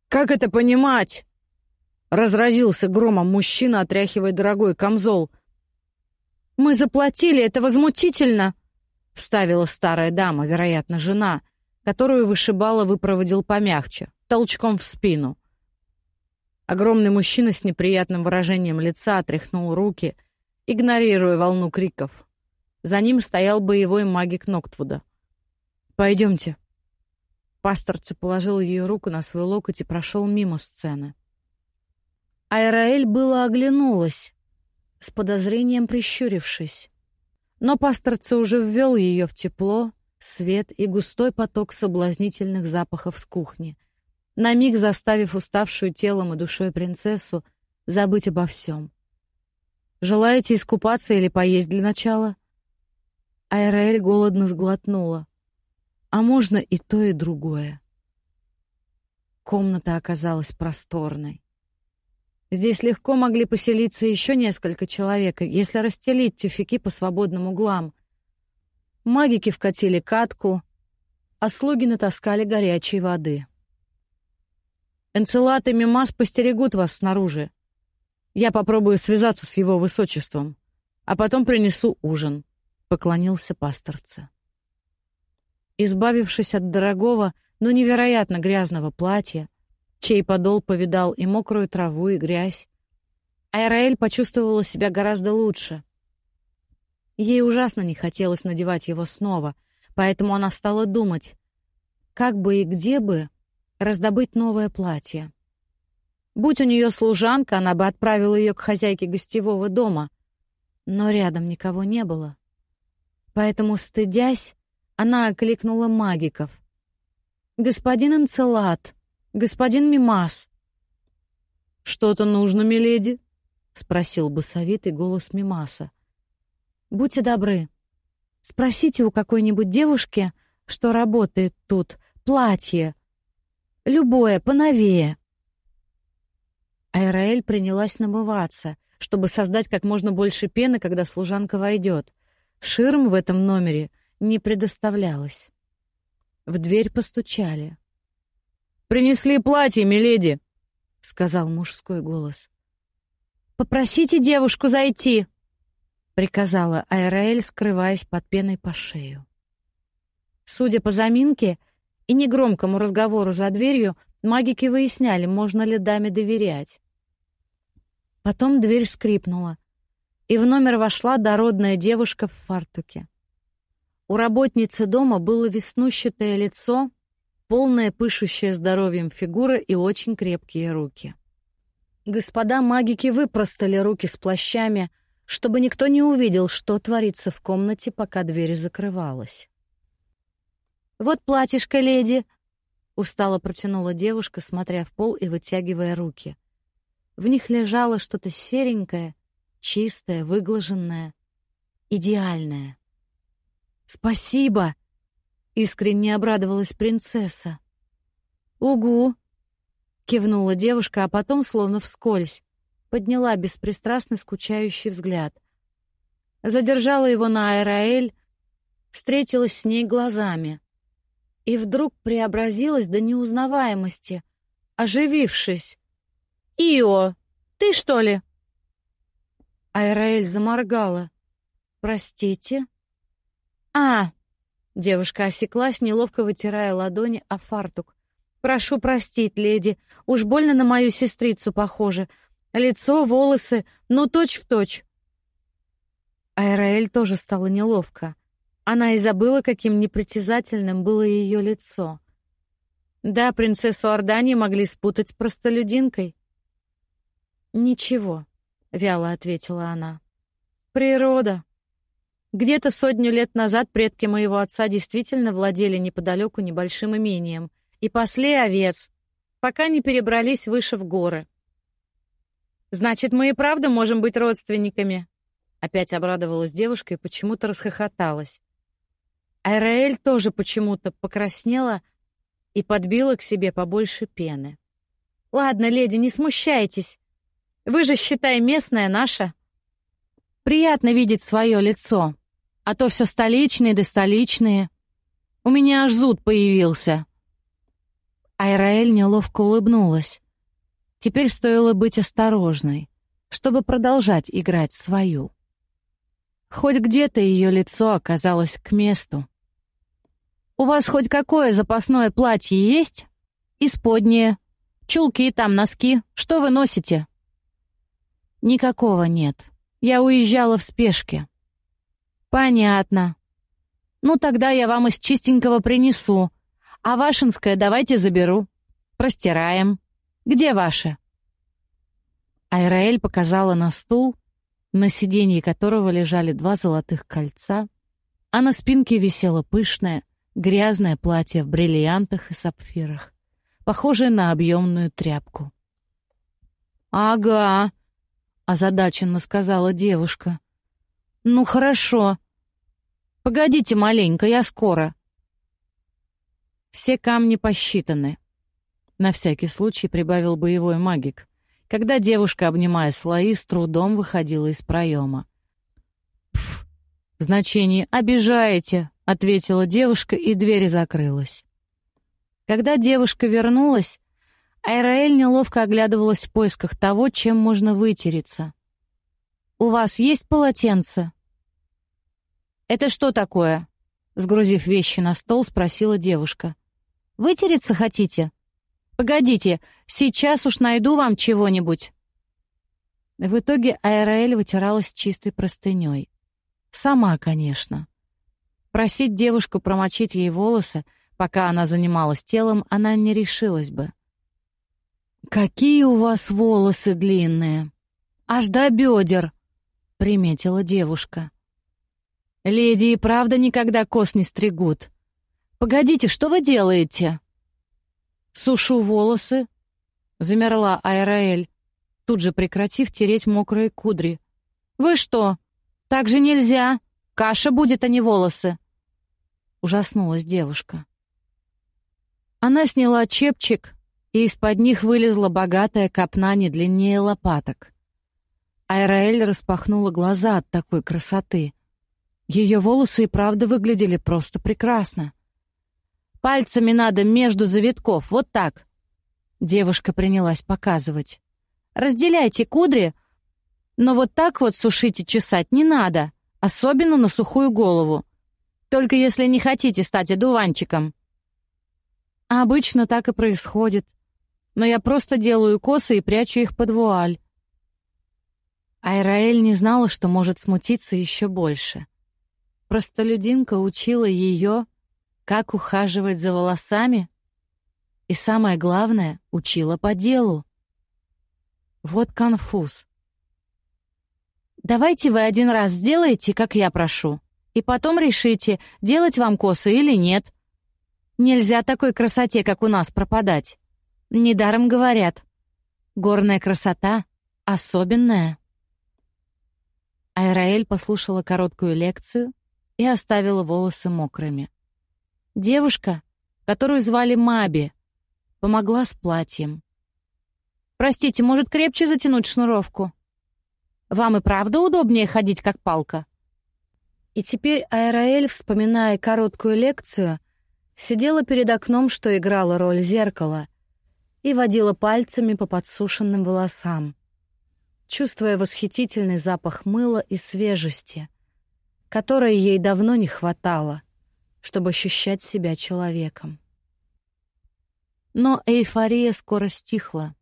«Как это понимать?» Разразился громом мужчина, отряхивая дорогой камзол. «Мы заплатили, это возмутительно!» Вставила старая дама, вероятно, жена, которую вышибала выпроводил помягче, толчком в спину. Огромный мужчина с неприятным выражением лица отряхнул руки — игнорируя волну криков. За ним стоял боевой магик Ноктвуда. «Пойдемте». Пасторце положил ее руку на свой локоть и прошел мимо сцены. Айраэль было оглянулась, с подозрением прищурившись. Но пасторце уже ввел ее в тепло, свет и густой поток соблазнительных запахов с кухни, на миг заставив уставшую телом и душой принцессу забыть обо всем. Желаете искупаться или поесть для начала?» Айраэль голодно сглотнула. «А можно и то, и другое». Комната оказалась просторной. Здесь легко могли поселиться еще несколько человек, если расстелить тюфяки по свободным углам. Магики вкатили катку, а слуги натаскали горячей воды. Энцелат и Мимас постерегут вас снаружи. Я попробую связаться с его высочеством, а потом принесу ужин», — поклонился пасторце. Избавившись от дорогого, но невероятно грязного платья, чей подол повидал и мокрую траву, и грязь, Айраэль почувствовала себя гораздо лучше. Ей ужасно не хотелось надевать его снова, поэтому она стала думать, как бы и где бы раздобыть новое платье. Будь у нее служанка, она бы отправила ее к хозяйке гостевого дома. Но рядом никого не было. Поэтому, стыдясь, она окликнула магиков. «Господин Анцелат! Господин Мимас!» «Что-то нужно, миледи?» — спросил басовитый голос Мимаса. «Будьте добры. Спросите у какой-нибудь девушки, что работает тут, платье. Любое, поновее». Айраэль принялась намываться, чтобы создать как можно больше пены, когда служанка войдет. Ширм в этом номере не предоставлялось. В дверь постучали. «Принесли платье, миледи!» — сказал мужской голос. «Попросите девушку зайти!» — приказала Айраэль, скрываясь под пеной по шею. Судя по заминке и негромкому разговору за дверью, магики выясняли, можно ли даме доверять. Потом дверь скрипнула, и в номер вошла дородная девушка в фартуке. У работницы дома было веснущатое лицо, полная пышущая здоровьем фигура и очень крепкие руки. Господа магики выпростали руки с плащами, чтобы никто не увидел, что творится в комнате, пока дверь закрывалась. «Вот платьишко, леди!» — устало протянула девушка, смотря в пол и вытягивая руки. В них лежало что-то серенькое, чистое, выглаженное, идеальное. «Спасибо!» — искренне обрадовалась принцесса. «Угу!» — кивнула девушка, а потом, словно вскользь, подняла беспристрастный скучающий взгляд. Задержала его на Аэроэль, встретилась с ней глазами и вдруг преобразилась до неузнаваемости, оживившись, «Ио, ты что ли?» Айраэль заморгала. «Простите?» «А!» Девушка осеклась, неловко вытирая ладони о фартук. «Прошу простить, леди, уж больно на мою сестрицу похоже. Лицо, волосы, ну точь-в-точь». Айраэль тоже стало неловко. Она и забыла, каким непритязательным было ее лицо. Да, принцессу Ордании могли спутать с простолюдинкой. «Ничего», — вяло ответила она. «Природа. Где-то сотню лет назад предки моего отца действительно владели неподалеку небольшим имением и пасли овец, пока не перебрались выше в горы. Значит, мы и правда можем быть родственниками?» Опять обрадовалась девушка и почему-то расхохоталась. Айраэль тоже почему-то покраснела и подбила к себе побольше пены. Ладно, леди, не смущайтесь. Вы же, считай, местная наша. Приятно видеть свое лицо, а то все столичные да столичные. У меня аж зуд появился. Айраэль неловко улыбнулась. Теперь стоило быть осторожной, чтобы продолжать играть свою. Хоть где-то ее лицо оказалось к месту. «У вас хоть какое запасное платье есть? Исподнее? Чулки там, носки? Что вы носите?» «Никакого нет. Я уезжала в спешке». «Понятно. Ну, тогда я вам из чистенького принесу, а вашинское давайте заберу. Простираем. Где ваше?» Айраэль показала на стул, на сиденье которого лежали два золотых кольца, а на спинке висело пышное, грязное платье в бриллиантах и сапфирах, похожее на объемную тряпку. «Ага», — озадаченно сказала девушка. «Ну, хорошо. Погодите маленько, я скоро». Все камни посчитаны. На всякий случай прибавил боевой магик, когда девушка, обнимая слои, с трудом выходила из проема. «Пф, в значении «обижаете», — ответила девушка, и дверь закрылась. Когда девушка вернулась, Айраэль неловко оглядывалась в поисках того, чем можно вытереться. «У вас есть полотенце?» «Это что такое?» Сгрузив вещи на стол, спросила девушка. «Вытереться хотите?» «Погодите, сейчас уж найду вам чего-нибудь». В итоге Айраэль вытиралась чистой простыней. Сама, конечно. Просить девушку промочить ей волосы, пока она занималась телом, она не решилась бы. «Какие у вас волосы длинные! Аж до бедер!» — приметила девушка. «Леди и правда никогда кос не стригут. Погодите, что вы делаете?» «Сушу волосы», — замерла Айраэль, тут же прекратив тереть мокрые кудри. «Вы что? Так же нельзя. Каша будет, а не волосы. Ужаснулась девушка. Она сняла чепчик, и из-под них вылезла богатая копна не длиннее лопаток. Айраэль распахнула глаза от такой красоты. Ее волосы и правда выглядели просто прекрасно. «Пальцами надо между завитков, вот так!» Девушка принялась показывать. «Разделяйте кудри, но вот так вот сушить и чесать не надо, особенно на сухую голову. Только если не хотите стать одуванчиком. обычно так и происходит. Но я просто делаю косы и прячу их под вуаль. Айраэль не знала, что может смутиться еще больше. Простолюдинка учила ее, как ухаживать за волосами, и самое главное, учила по делу. Вот конфуз. «Давайте вы один раз сделаете, как я прошу», и потом решите, делать вам косы или нет. Нельзя такой красоте, как у нас, пропадать. Недаром говорят. Горная красота особенная. Айраэль послушала короткую лекцию и оставила волосы мокрыми. Девушка, которую звали Маби, помогла с платьем. «Простите, может, крепче затянуть шнуровку? Вам и правда удобнее ходить, как палка?» И теперь Аэроэль, вспоминая короткую лекцию, сидела перед окном, что играла роль зеркала, и водила пальцами по подсушенным волосам, чувствуя восхитительный запах мыла и свежести, которой ей давно не хватало, чтобы ощущать себя человеком. Но эйфория скоро стихла.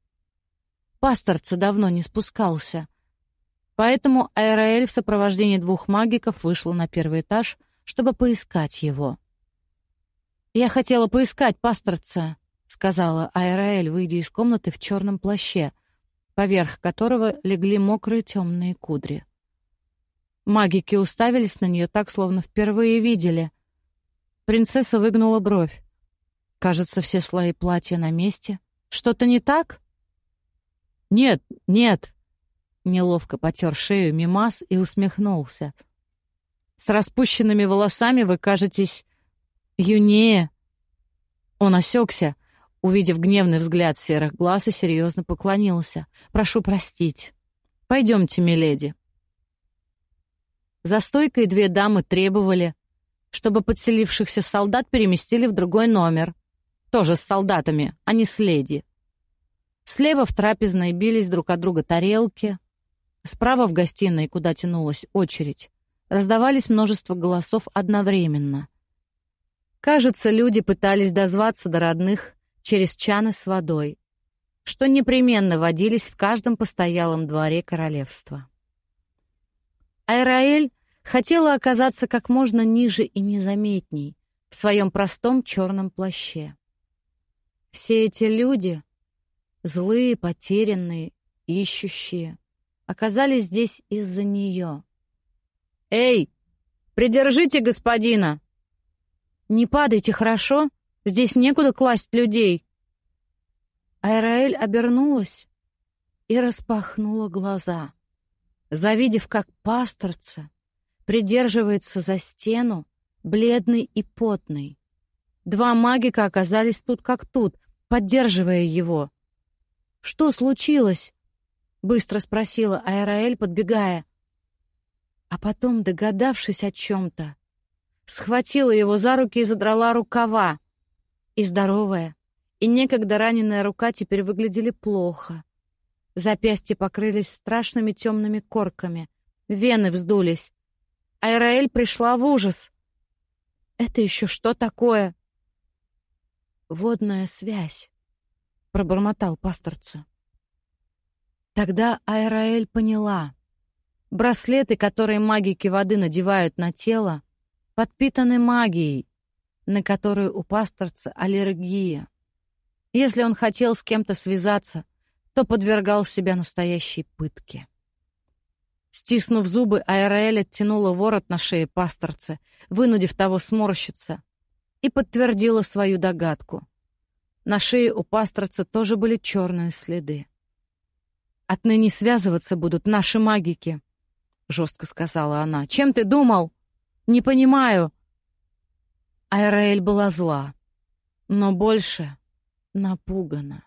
Пасторца давно не спускался — Поэтому Аэроэль в сопровождении двух магиков вышла на первый этаж, чтобы поискать его. «Я хотела поискать пасторца», — сказала Аэроэль, выйдя из комнаты в черном плаще, поверх которого легли мокрые темные кудри. Магики уставились на нее так, словно впервые видели. Принцесса выгнула бровь. Кажется, все слои платья на месте. Что-то не так? Нет, нет, Неловко потер шею Мимас и усмехнулся. «С распущенными волосами вы кажетесь юнее». Он осекся. увидев гневный взгляд серых глаз, и серьезно поклонился. «Прошу простить. Пойдемте, миледи». За стойкой две дамы требовали, чтобы подселившихся солдат переместили в другой номер. Тоже с солдатами, а не с леди. Слева в трапезной бились друг от друга тарелки. Справа в гостиной, куда тянулась очередь, раздавались множество голосов одновременно. Кажется, люди пытались дозваться до родных через чаны с водой, что непременно водились в каждом постоялом дворе королевства. Айраэль хотела оказаться как можно ниже и незаметней в своем простом черном плаще. Все эти люди, злые, потерянные, ищущие, оказались здесь из-за нее. «Эй, придержите господина!» «Не падайте, хорошо? Здесь некуда класть людей!» Айраэль обернулась и распахнула глаза, завидев, как пасторца придерживается за стену, бледный и потный. Два магика оказались тут как тут, поддерживая его. «Что случилось?» — быстро спросила Айраэль, подбегая. А потом, догадавшись о чем-то, схватила его за руки и задрала рукава. И здоровая, и некогда раненая рука теперь выглядели плохо. Запястья покрылись страшными темными корками, вены вздулись. Айраэль пришла в ужас. «Это еще что такое?» «Водная связь», — пробормотал пасторца. Тогда Айраэль поняла. Браслеты, которые магики воды надевают на тело, подпитаны магией, на которую у пасторца аллергия. Если он хотел с кем-то связаться, то подвергал себя настоящей пытке. Стиснув зубы, Айраэль оттянула ворот на шее пасторца, вынудив того сморщиться, и подтвердила свою догадку. На шее у пасторца тоже были черные следы. «Отныне связываться будут наши магики», — жестко сказала она. «Чем ты думал?» «Не понимаю». Айраэль была зла, но больше напугана.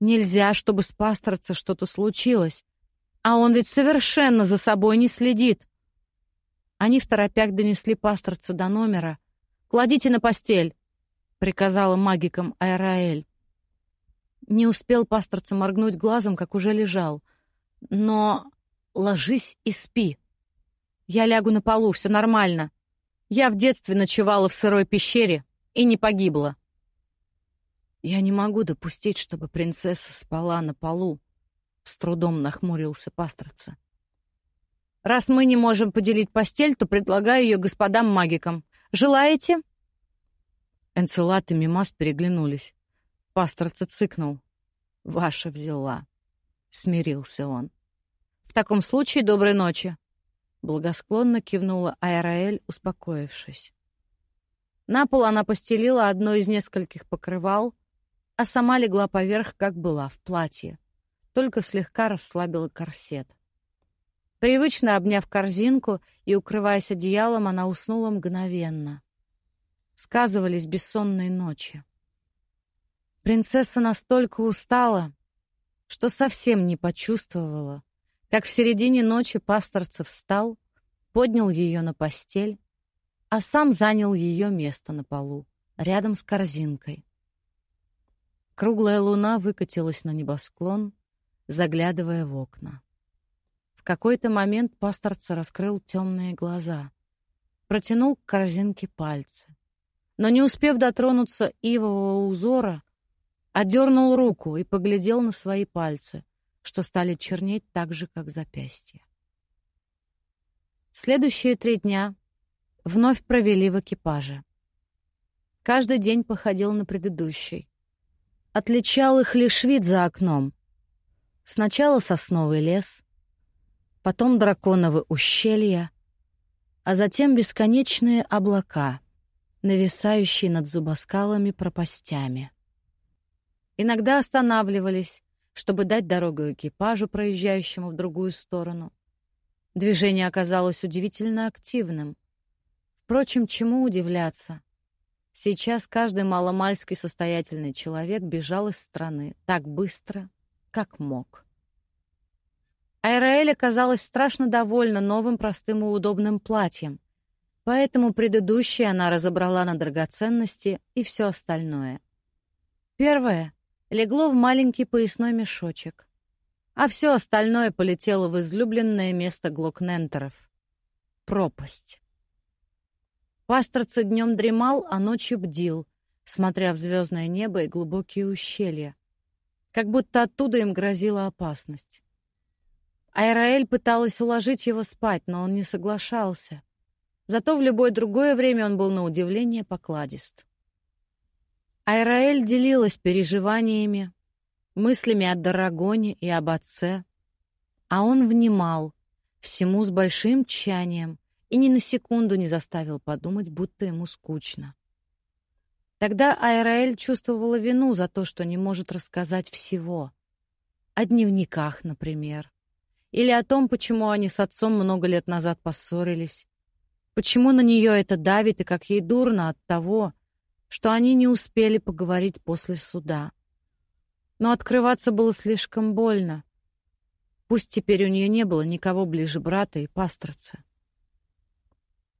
Нельзя, чтобы с пасторца что-то случилось, а он ведь совершенно за собой не следит. Они в торопях донесли пасторца до номера. «Кладите на постель», — приказала магикам Айраэль. Не успел пасторца моргнуть глазом, как уже лежал. Но ложись и спи. Я лягу на полу, все нормально. Я в детстве ночевала в сырой пещере и не погибла. Я не могу допустить, чтобы принцесса спала на полу, с трудом нахмурился пасторца. Раз мы не можем поделить постель, то предлагаю ее господам-магикам. Желаете? Энцелад и Мимас переглянулись. Пасторца цыкнул. «Ваша взяла», — смирился он. «В таком случае доброй ночи», — благосклонно кивнула Айраэль, успокоившись. На пол она постелила одно из нескольких покрывал, а сама легла поверх, как была, в платье, только слегка расслабила корсет. Привычно обняв корзинку и укрываясь одеялом, она уснула мгновенно. Сказывались бессонные ночи. Принцесса настолько устала, что совсем не почувствовала, как в середине ночи пасторцев встал, поднял ее на постель, а сам занял ее место на полу, рядом с корзинкой. Круглая луна выкатилась на небосклон, заглядывая в окна. В какой-то момент пасторца раскрыл темные глаза, протянул к корзинке пальцы. Но не успев дотронуться ивового узора, Отдернул руку и поглядел на свои пальцы, что стали чернеть так же, как запястья. Следующие три дня вновь провели в экипаже. Каждый день походил на предыдущий. Отличал их лишь вид за окном. Сначала сосновый лес, потом драконовы ущелья, а затем бесконечные облака, нависающие над зубоскалами пропастями. Иногда останавливались, чтобы дать дорогу экипажу, проезжающему в другую сторону. Движение оказалось удивительно активным. Впрочем, чему удивляться? Сейчас каждый маломальский состоятельный человек бежал из страны так быстро, как мог. Айраэль оказалась страшно довольна новым простым и удобным платьем, поэтому предыдущее она разобрала на драгоценности и все остальное. Первое легло в маленький поясной мешочек, а все остальное полетело в излюбленное место глокнентеров — пропасть. Пасторца днем дремал, а ночью бдил, смотря в звездное небо и глубокие ущелья, как будто оттуда им грозила опасность. Айраэль пыталась уложить его спать, но он не соглашался. Зато в любое другое время он был на удивление покладист. Айраэль делилась переживаниями, мыслями о Дарагоне и об отце, а он внимал всему с большим тщанием и ни на секунду не заставил подумать, будто ему скучно. Тогда Айраэль чувствовала вину за то, что не может рассказать всего. О дневниках, например. Или о том, почему они с отцом много лет назад поссорились. Почему на нее это давит и как ей дурно от того, что они не успели поговорить после суда. Но открываться было слишком больно. Пусть теперь у нее не было никого ближе брата и пасторца.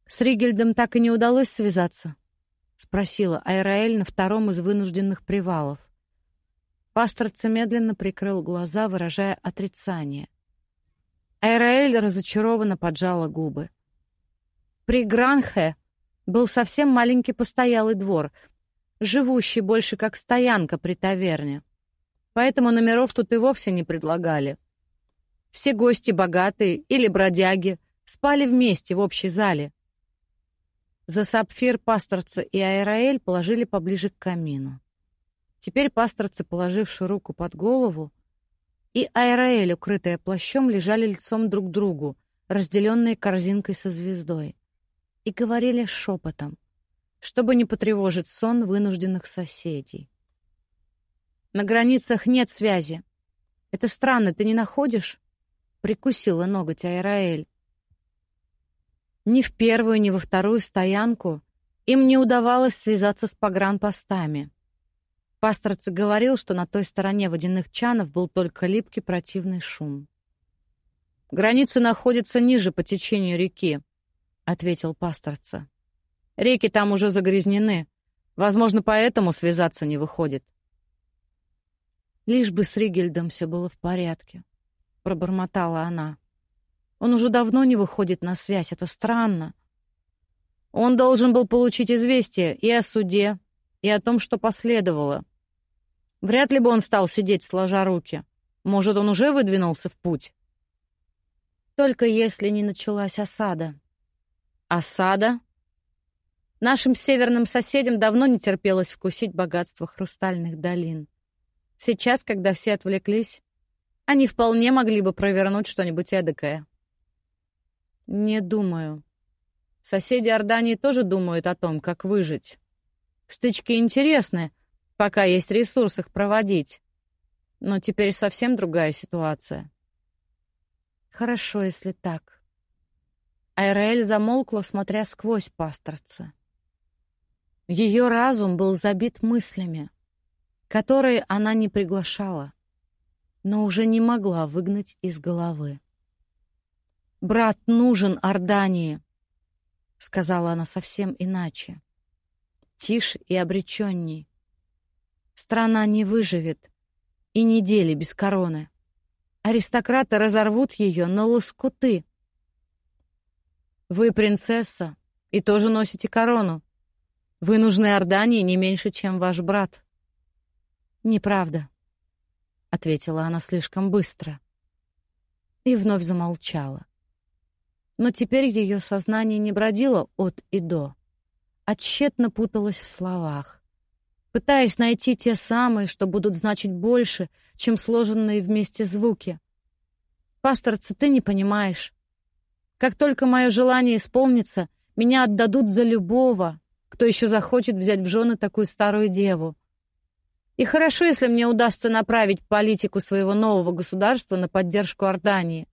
«С Ригельдом так и не удалось связаться?» — спросила Айраэль на втором из вынужденных привалов. Пасторца медленно прикрыл глаза, выражая отрицание. Айраэль разочарованно поджала губы. При Гранхе был совсем маленький постоялый двор, живущий больше как стоянка при таверне. Поэтому номеров тут и вовсе не предлагали. Все гости богатые или бродяги спали вместе в общей зале. За сапфир пасторца и Айраэль положили поближе к камину. Теперь пасторцы, положивши руку под голову, и Айраэль, укрытая плащом, лежали лицом друг к другу, разделенные корзинкой со звездой, и говорили шепотом, чтобы не потревожить сон вынужденных соседей. На границах нет связи. Это странно, ты не находишь? Прикусила ноготь Айраэль. Ни в первую, ни во вторую стоянку им не удавалось связаться с погранпостами. Пасторец говорил, что на той стороне водяных чанов был только липкий противный шум. «Граница находится ниже по течению реки», — ответил пасторца. «Реки там уже загрязнены. Возможно, поэтому связаться не выходит». «Лишь бы с Ригельдом все было в порядке», — пробормотала она. Он уже давно не выходит на связь, это странно. Он должен был получить известие и о суде, и о том, что последовало. Вряд ли бы он стал сидеть сложа руки. Может, он уже выдвинулся в путь? Только если не началась осада. Осада? Нашим северным соседям давно не терпелось вкусить богатство хрустальных долин. Сейчас, когда все отвлеклись, они вполне могли бы провернуть что-нибудь эдакое. Не думаю. Соседи Ордании тоже думают о том, как выжить. Стычки интересны, пока есть ресурс их проводить. Но теперь совсем другая ситуация. Хорошо, если так. Айраэль замолкла, смотря сквозь пасторца. Ее разум был забит мыслями, которые она не приглашала, но уже не могла выгнать из головы. «Брат нужен Ордании», — сказала она совсем иначе. Тише и обреченней. Страна не выживет и недели без короны. Аристократы разорвут ее на лоскуты. Вы принцесса и тоже носите корону. Вы нужны Ордании не меньше, чем ваш брат. Неправда, — ответила она слишком быстро. И вновь замолчала. Но теперь ее сознание не бродило от и до, а тщетно путалось в словах, пытаясь найти те самые, что будут значить больше, чем сложенные вместе звуки. «Пасторцы, ты не понимаешь. Как только мое желание исполнится, меня отдадут за любого, кто еще захочет взять в жены такую старую деву. И хорошо, если мне удастся направить политику своего нового государства на поддержку Ордании.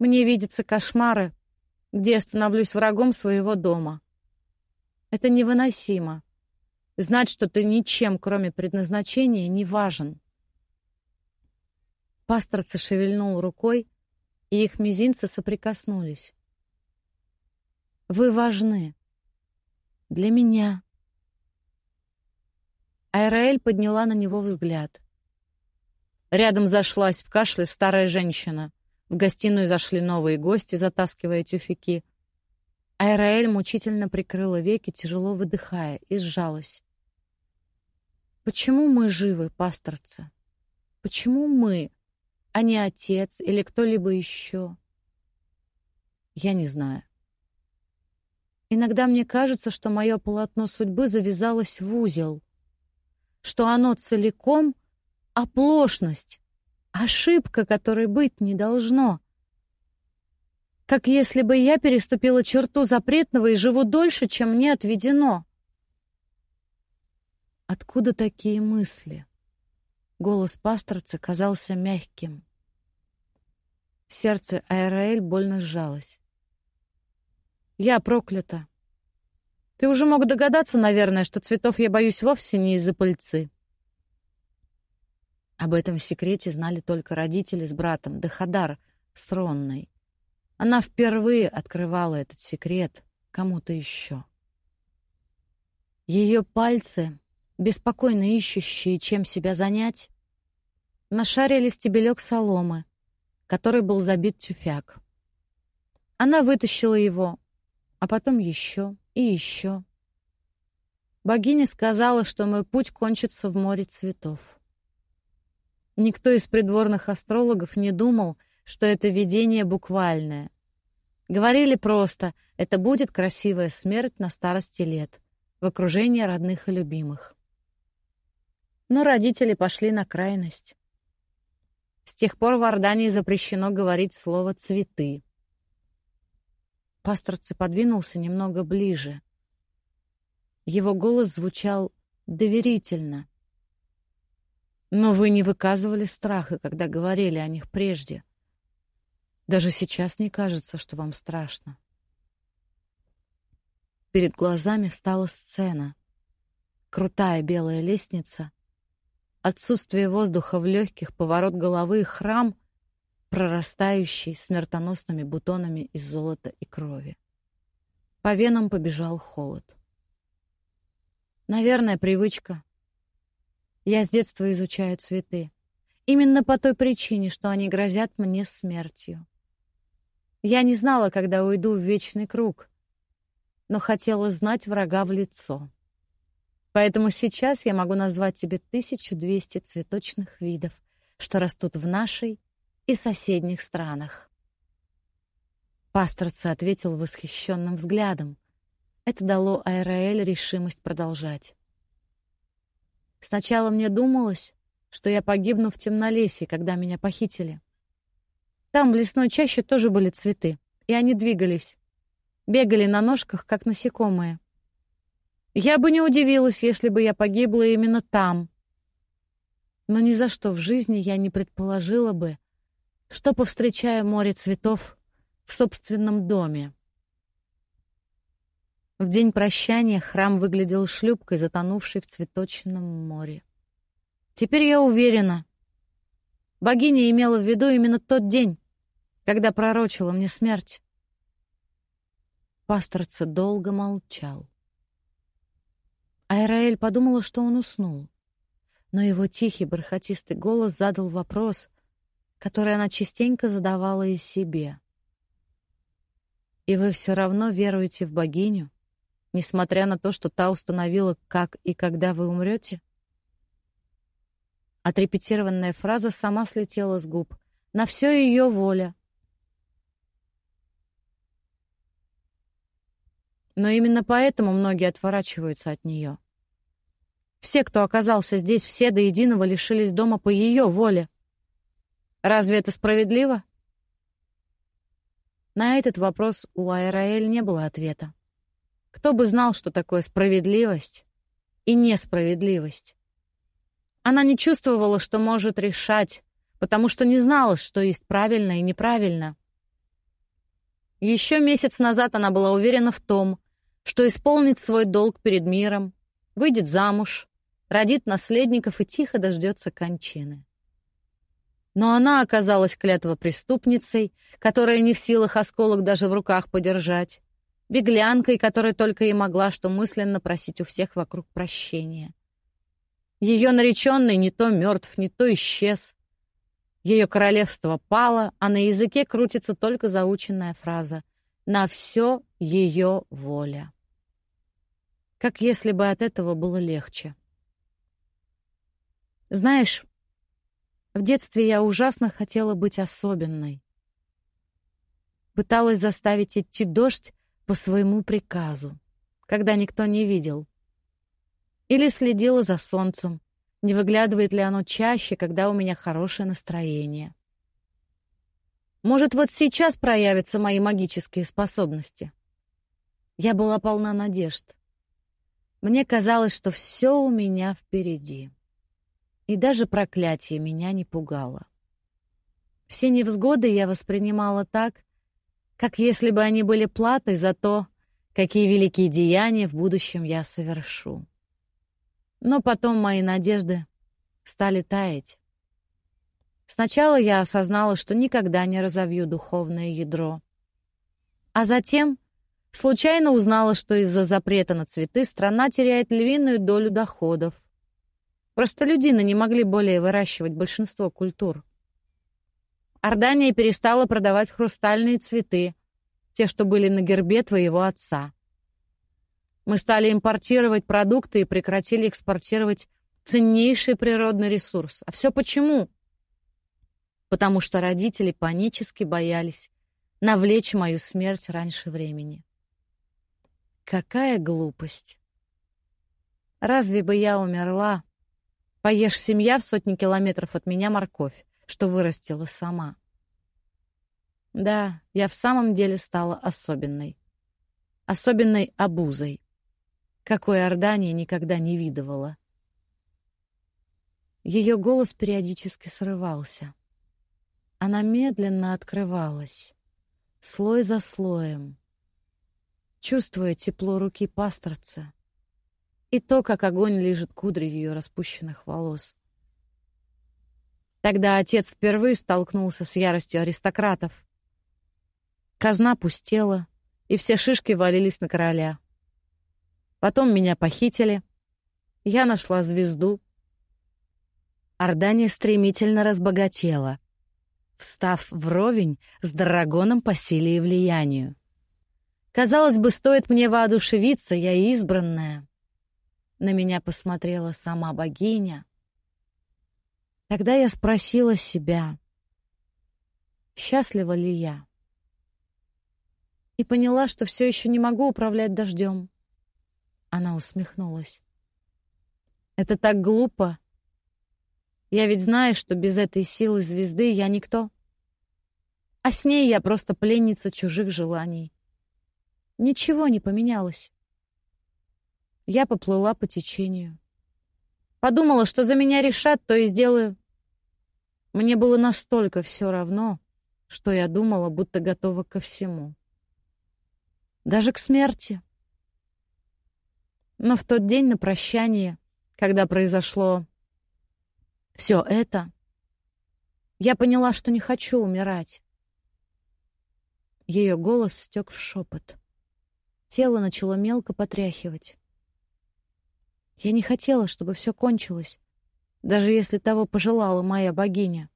Мне видятся кошмары, где я становлюсь врагом своего дома. Это невыносимо. Знать, что ты ничем, кроме предназначения, не важен. Пасторца шевельнул рукой, и их мизинцы соприкоснулись. Вы важны. Для меня. Айраэль подняла на него взгляд. Рядом зашлась в кашле старая женщина. В гостиную зашли новые гости, затаскивая тюфяки. Айраэль мучительно прикрыла веки, тяжело выдыхая, и сжалась. «Почему мы живы, пасторцы? Почему мы, а не отец или кто-либо еще?» «Я не знаю. Иногда мне кажется, что мое полотно судьбы завязалось в узел, что оно целиком — оплошность, ошибка, которой быть не должно. Как если бы я переступила черту запретного и живу дольше, чем мне отведено. Откуда такие мысли? Голос пасторца казался мягким. Сердце Аэраэль больно сжалось. «Я проклята. Ты уже мог догадаться, наверное, что цветов я боюсь вовсе не из-за пыльцы». Об этом секрете знали только родители с братом, Дахадар с Ронной. Она впервые открывала этот секрет кому-то еще. Ее пальцы беспокойно ищущие, чем себя занять, нашарили стебелек соломы, который был забит тюфяк. Она вытащила его, а потом еще и еще. Богиня сказала, что мой путь кончится в море цветов. Никто из придворных астрологов не думал, что это видение буквальное. Говорили просто, это будет красивая смерть на старости лет, в окружении родных и любимых. Но родители пошли на крайность. С тех пор в Ордании запрещено говорить слово «цветы». Пасторцы подвинулся немного ближе. Его голос звучал доверительно. Но вы не выказывали страха, когда говорили о них прежде. Даже сейчас не кажется, что вам страшно. Перед глазами встала сцена. Крутая белая лестница, Отсутствие воздуха в легких, поворот головы и храм, прорастающий смертоносными бутонами из золота и крови. По венам побежал холод. Наверное, привычка. Я с детства изучаю цветы. Именно по той причине, что они грозят мне смертью. Я не знала, когда уйду в вечный круг, но хотела знать врага в лицо. Поэтому сейчас я могу назвать тебе 1200 цветочных видов, что растут в нашей и соседних странах. Пасторца ответил восхищенным взглядом. Это дало Айраэль решимость продолжать. Сначала мне думалось, что я погибну в темнолесье, когда меня похитили. Там в лесной чаще тоже были цветы, и они двигались, бегали на ножках, как насекомые. Я бы не удивилась, если бы я погибла именно там. Но ни за что в жизни я не предположила бы, что повстречаю море цветов в собственном доме. В день прощания храм выглядел шлюпкой, затонувшей в цветочном море. Теперь я уверена, богиня имела в виду именно тот день, когда пророчила мне смерть. Пасторца долго молчал. Айраэль подумала, что он уснул. Но его тихий, бархатистый голос задал вопрос, который она частенько задавала и себе. «И вы все равно веруете в богиню, несмотря на то, что та установила, как и когда вы умрете?» Отрепетированная фраза сама слетела с губ. «На все ее воля». Но именно поэтому многие отворачиваются от нее. Все, кто оказался здесь, все до единого лишились дома по ее воле. Разве это справедливо? На этот вопрос у Айраэль не было ответа. Кто бы знал, что такое справедливость и несправедливость? Она не чувствовала, что может решать, потому что не знала, что есть правильно и неправильно. Еще месяц назад она была уверена в том, что исполнит свой долг перед миром, выйдет замуж, родит наследников и тихо дождется кончины. Но она оказалась клятвопреступницей, которая не в силах осколок даже в руках подержать, беглянкой, которая только и могла что мысленно просить у всех вокруг прощения. Ее нареченный не то мертв, не то исчез. Ее королевство пало, а на языке крутится только заученная фраза «На все ее воля». Как если бы от этого было легче. Знаешь, в детстве я ужасно хотела быть особенной. Пыталась заставить идти дождь по своему приказу, когда никто не видел. Или следила за солнцем, не выглядывает ли оно чаще, когда у меня хорошее настроение. Может, вот сейчас проявятся мои магические способности. Я была полна надежд. Мне казалось, что все у меня впереди. И даже проклятие меня не пугало. Все невзгоды я воспринимала так, как если бы они были платой за то, какие великие деяния в будущем я совершу. Но потом мои надежды стали таять. Сначала я осознала, что никогда не разовью духовное ядро. А затем случайно узнала, что из-за запрета на цветы страна теряет львиную долю доходов. Простолюдины не могли более выращивать большинство культур. Ордания перестала продавать хрустальные цветы, те, что были на гербе твоего отца. Мы стали импортировать продукты и прекратили экспортировать ценнейший природный ресурс. А все почему? Потому что родители панически боялись навлечь мою смерть раньше времени. Какая глупость! Разве бы я умерла? Поешь семья в сотни километров от меня морковь, что вырастила сама. Да, я в самом деле стала особенной. Особенной обузой какой Ордания никогда не видывала. Ее голос периодически срывался. Она медленно открывалась, слой за слоем, чувствуя тепло руки пасторца и то, как огонь лижет кудри ее распущенных волос. Тогда отец впервые столкнулся с яростью аристократов. Казна пустела, и все шишки валились на короля. Потом меня похитили. Я нашла звезду. Ордания стремительно разбогатела, встав вровень с Драгоном по силе и влиянию. Казалось бы, стоит мне воодушевиться, я избранная. На меня посмотрела сама богиня. Тогда я спросила себя, счастлива ли я? И поняла, что все еще не могу управлять дождем. Она усмехнулась. Это так глупо. Я ведь знаю, что без этой силы звезды я никто. А с ней я просто пленница чужих желаний. Ничего не поменялось. Я поплыла по течению. Подумала, что за меня решат, то и сделаю. Мне было настолько все равно, что я думала, будто готова ко всему. Даже к смерти. Но в тот день на прощание, когда произошло все это, я поняла, что не хочу умирать. Ее голос стек в шепот. Тело начало мелко потряхивать. Я не хотела, чтобы все кончилось, даже если того пожелала моя богиня.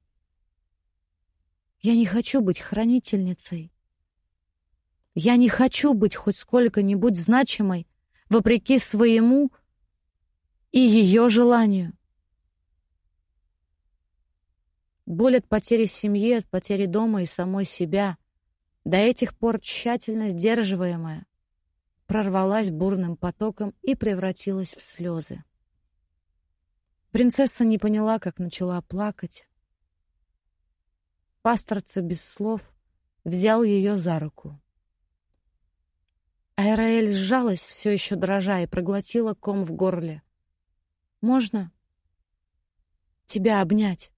Я не хочу быть хранительницей. Я не хочу быть хоть сколько-нибудь значимой вопреки своему и ее желанию. Боль от потери семьи, от потери дома и самой себя, до этих пор тщательно сдерживаемая, прорвалась бурным потоком и превратилась в слезы. Принцесса не поняла, как начала плакать. Пасторца без слов взял ее за руку. Айраэль сжалась, все еще дрожа, и проглотила ком в горле. «Можно тебя обнять?»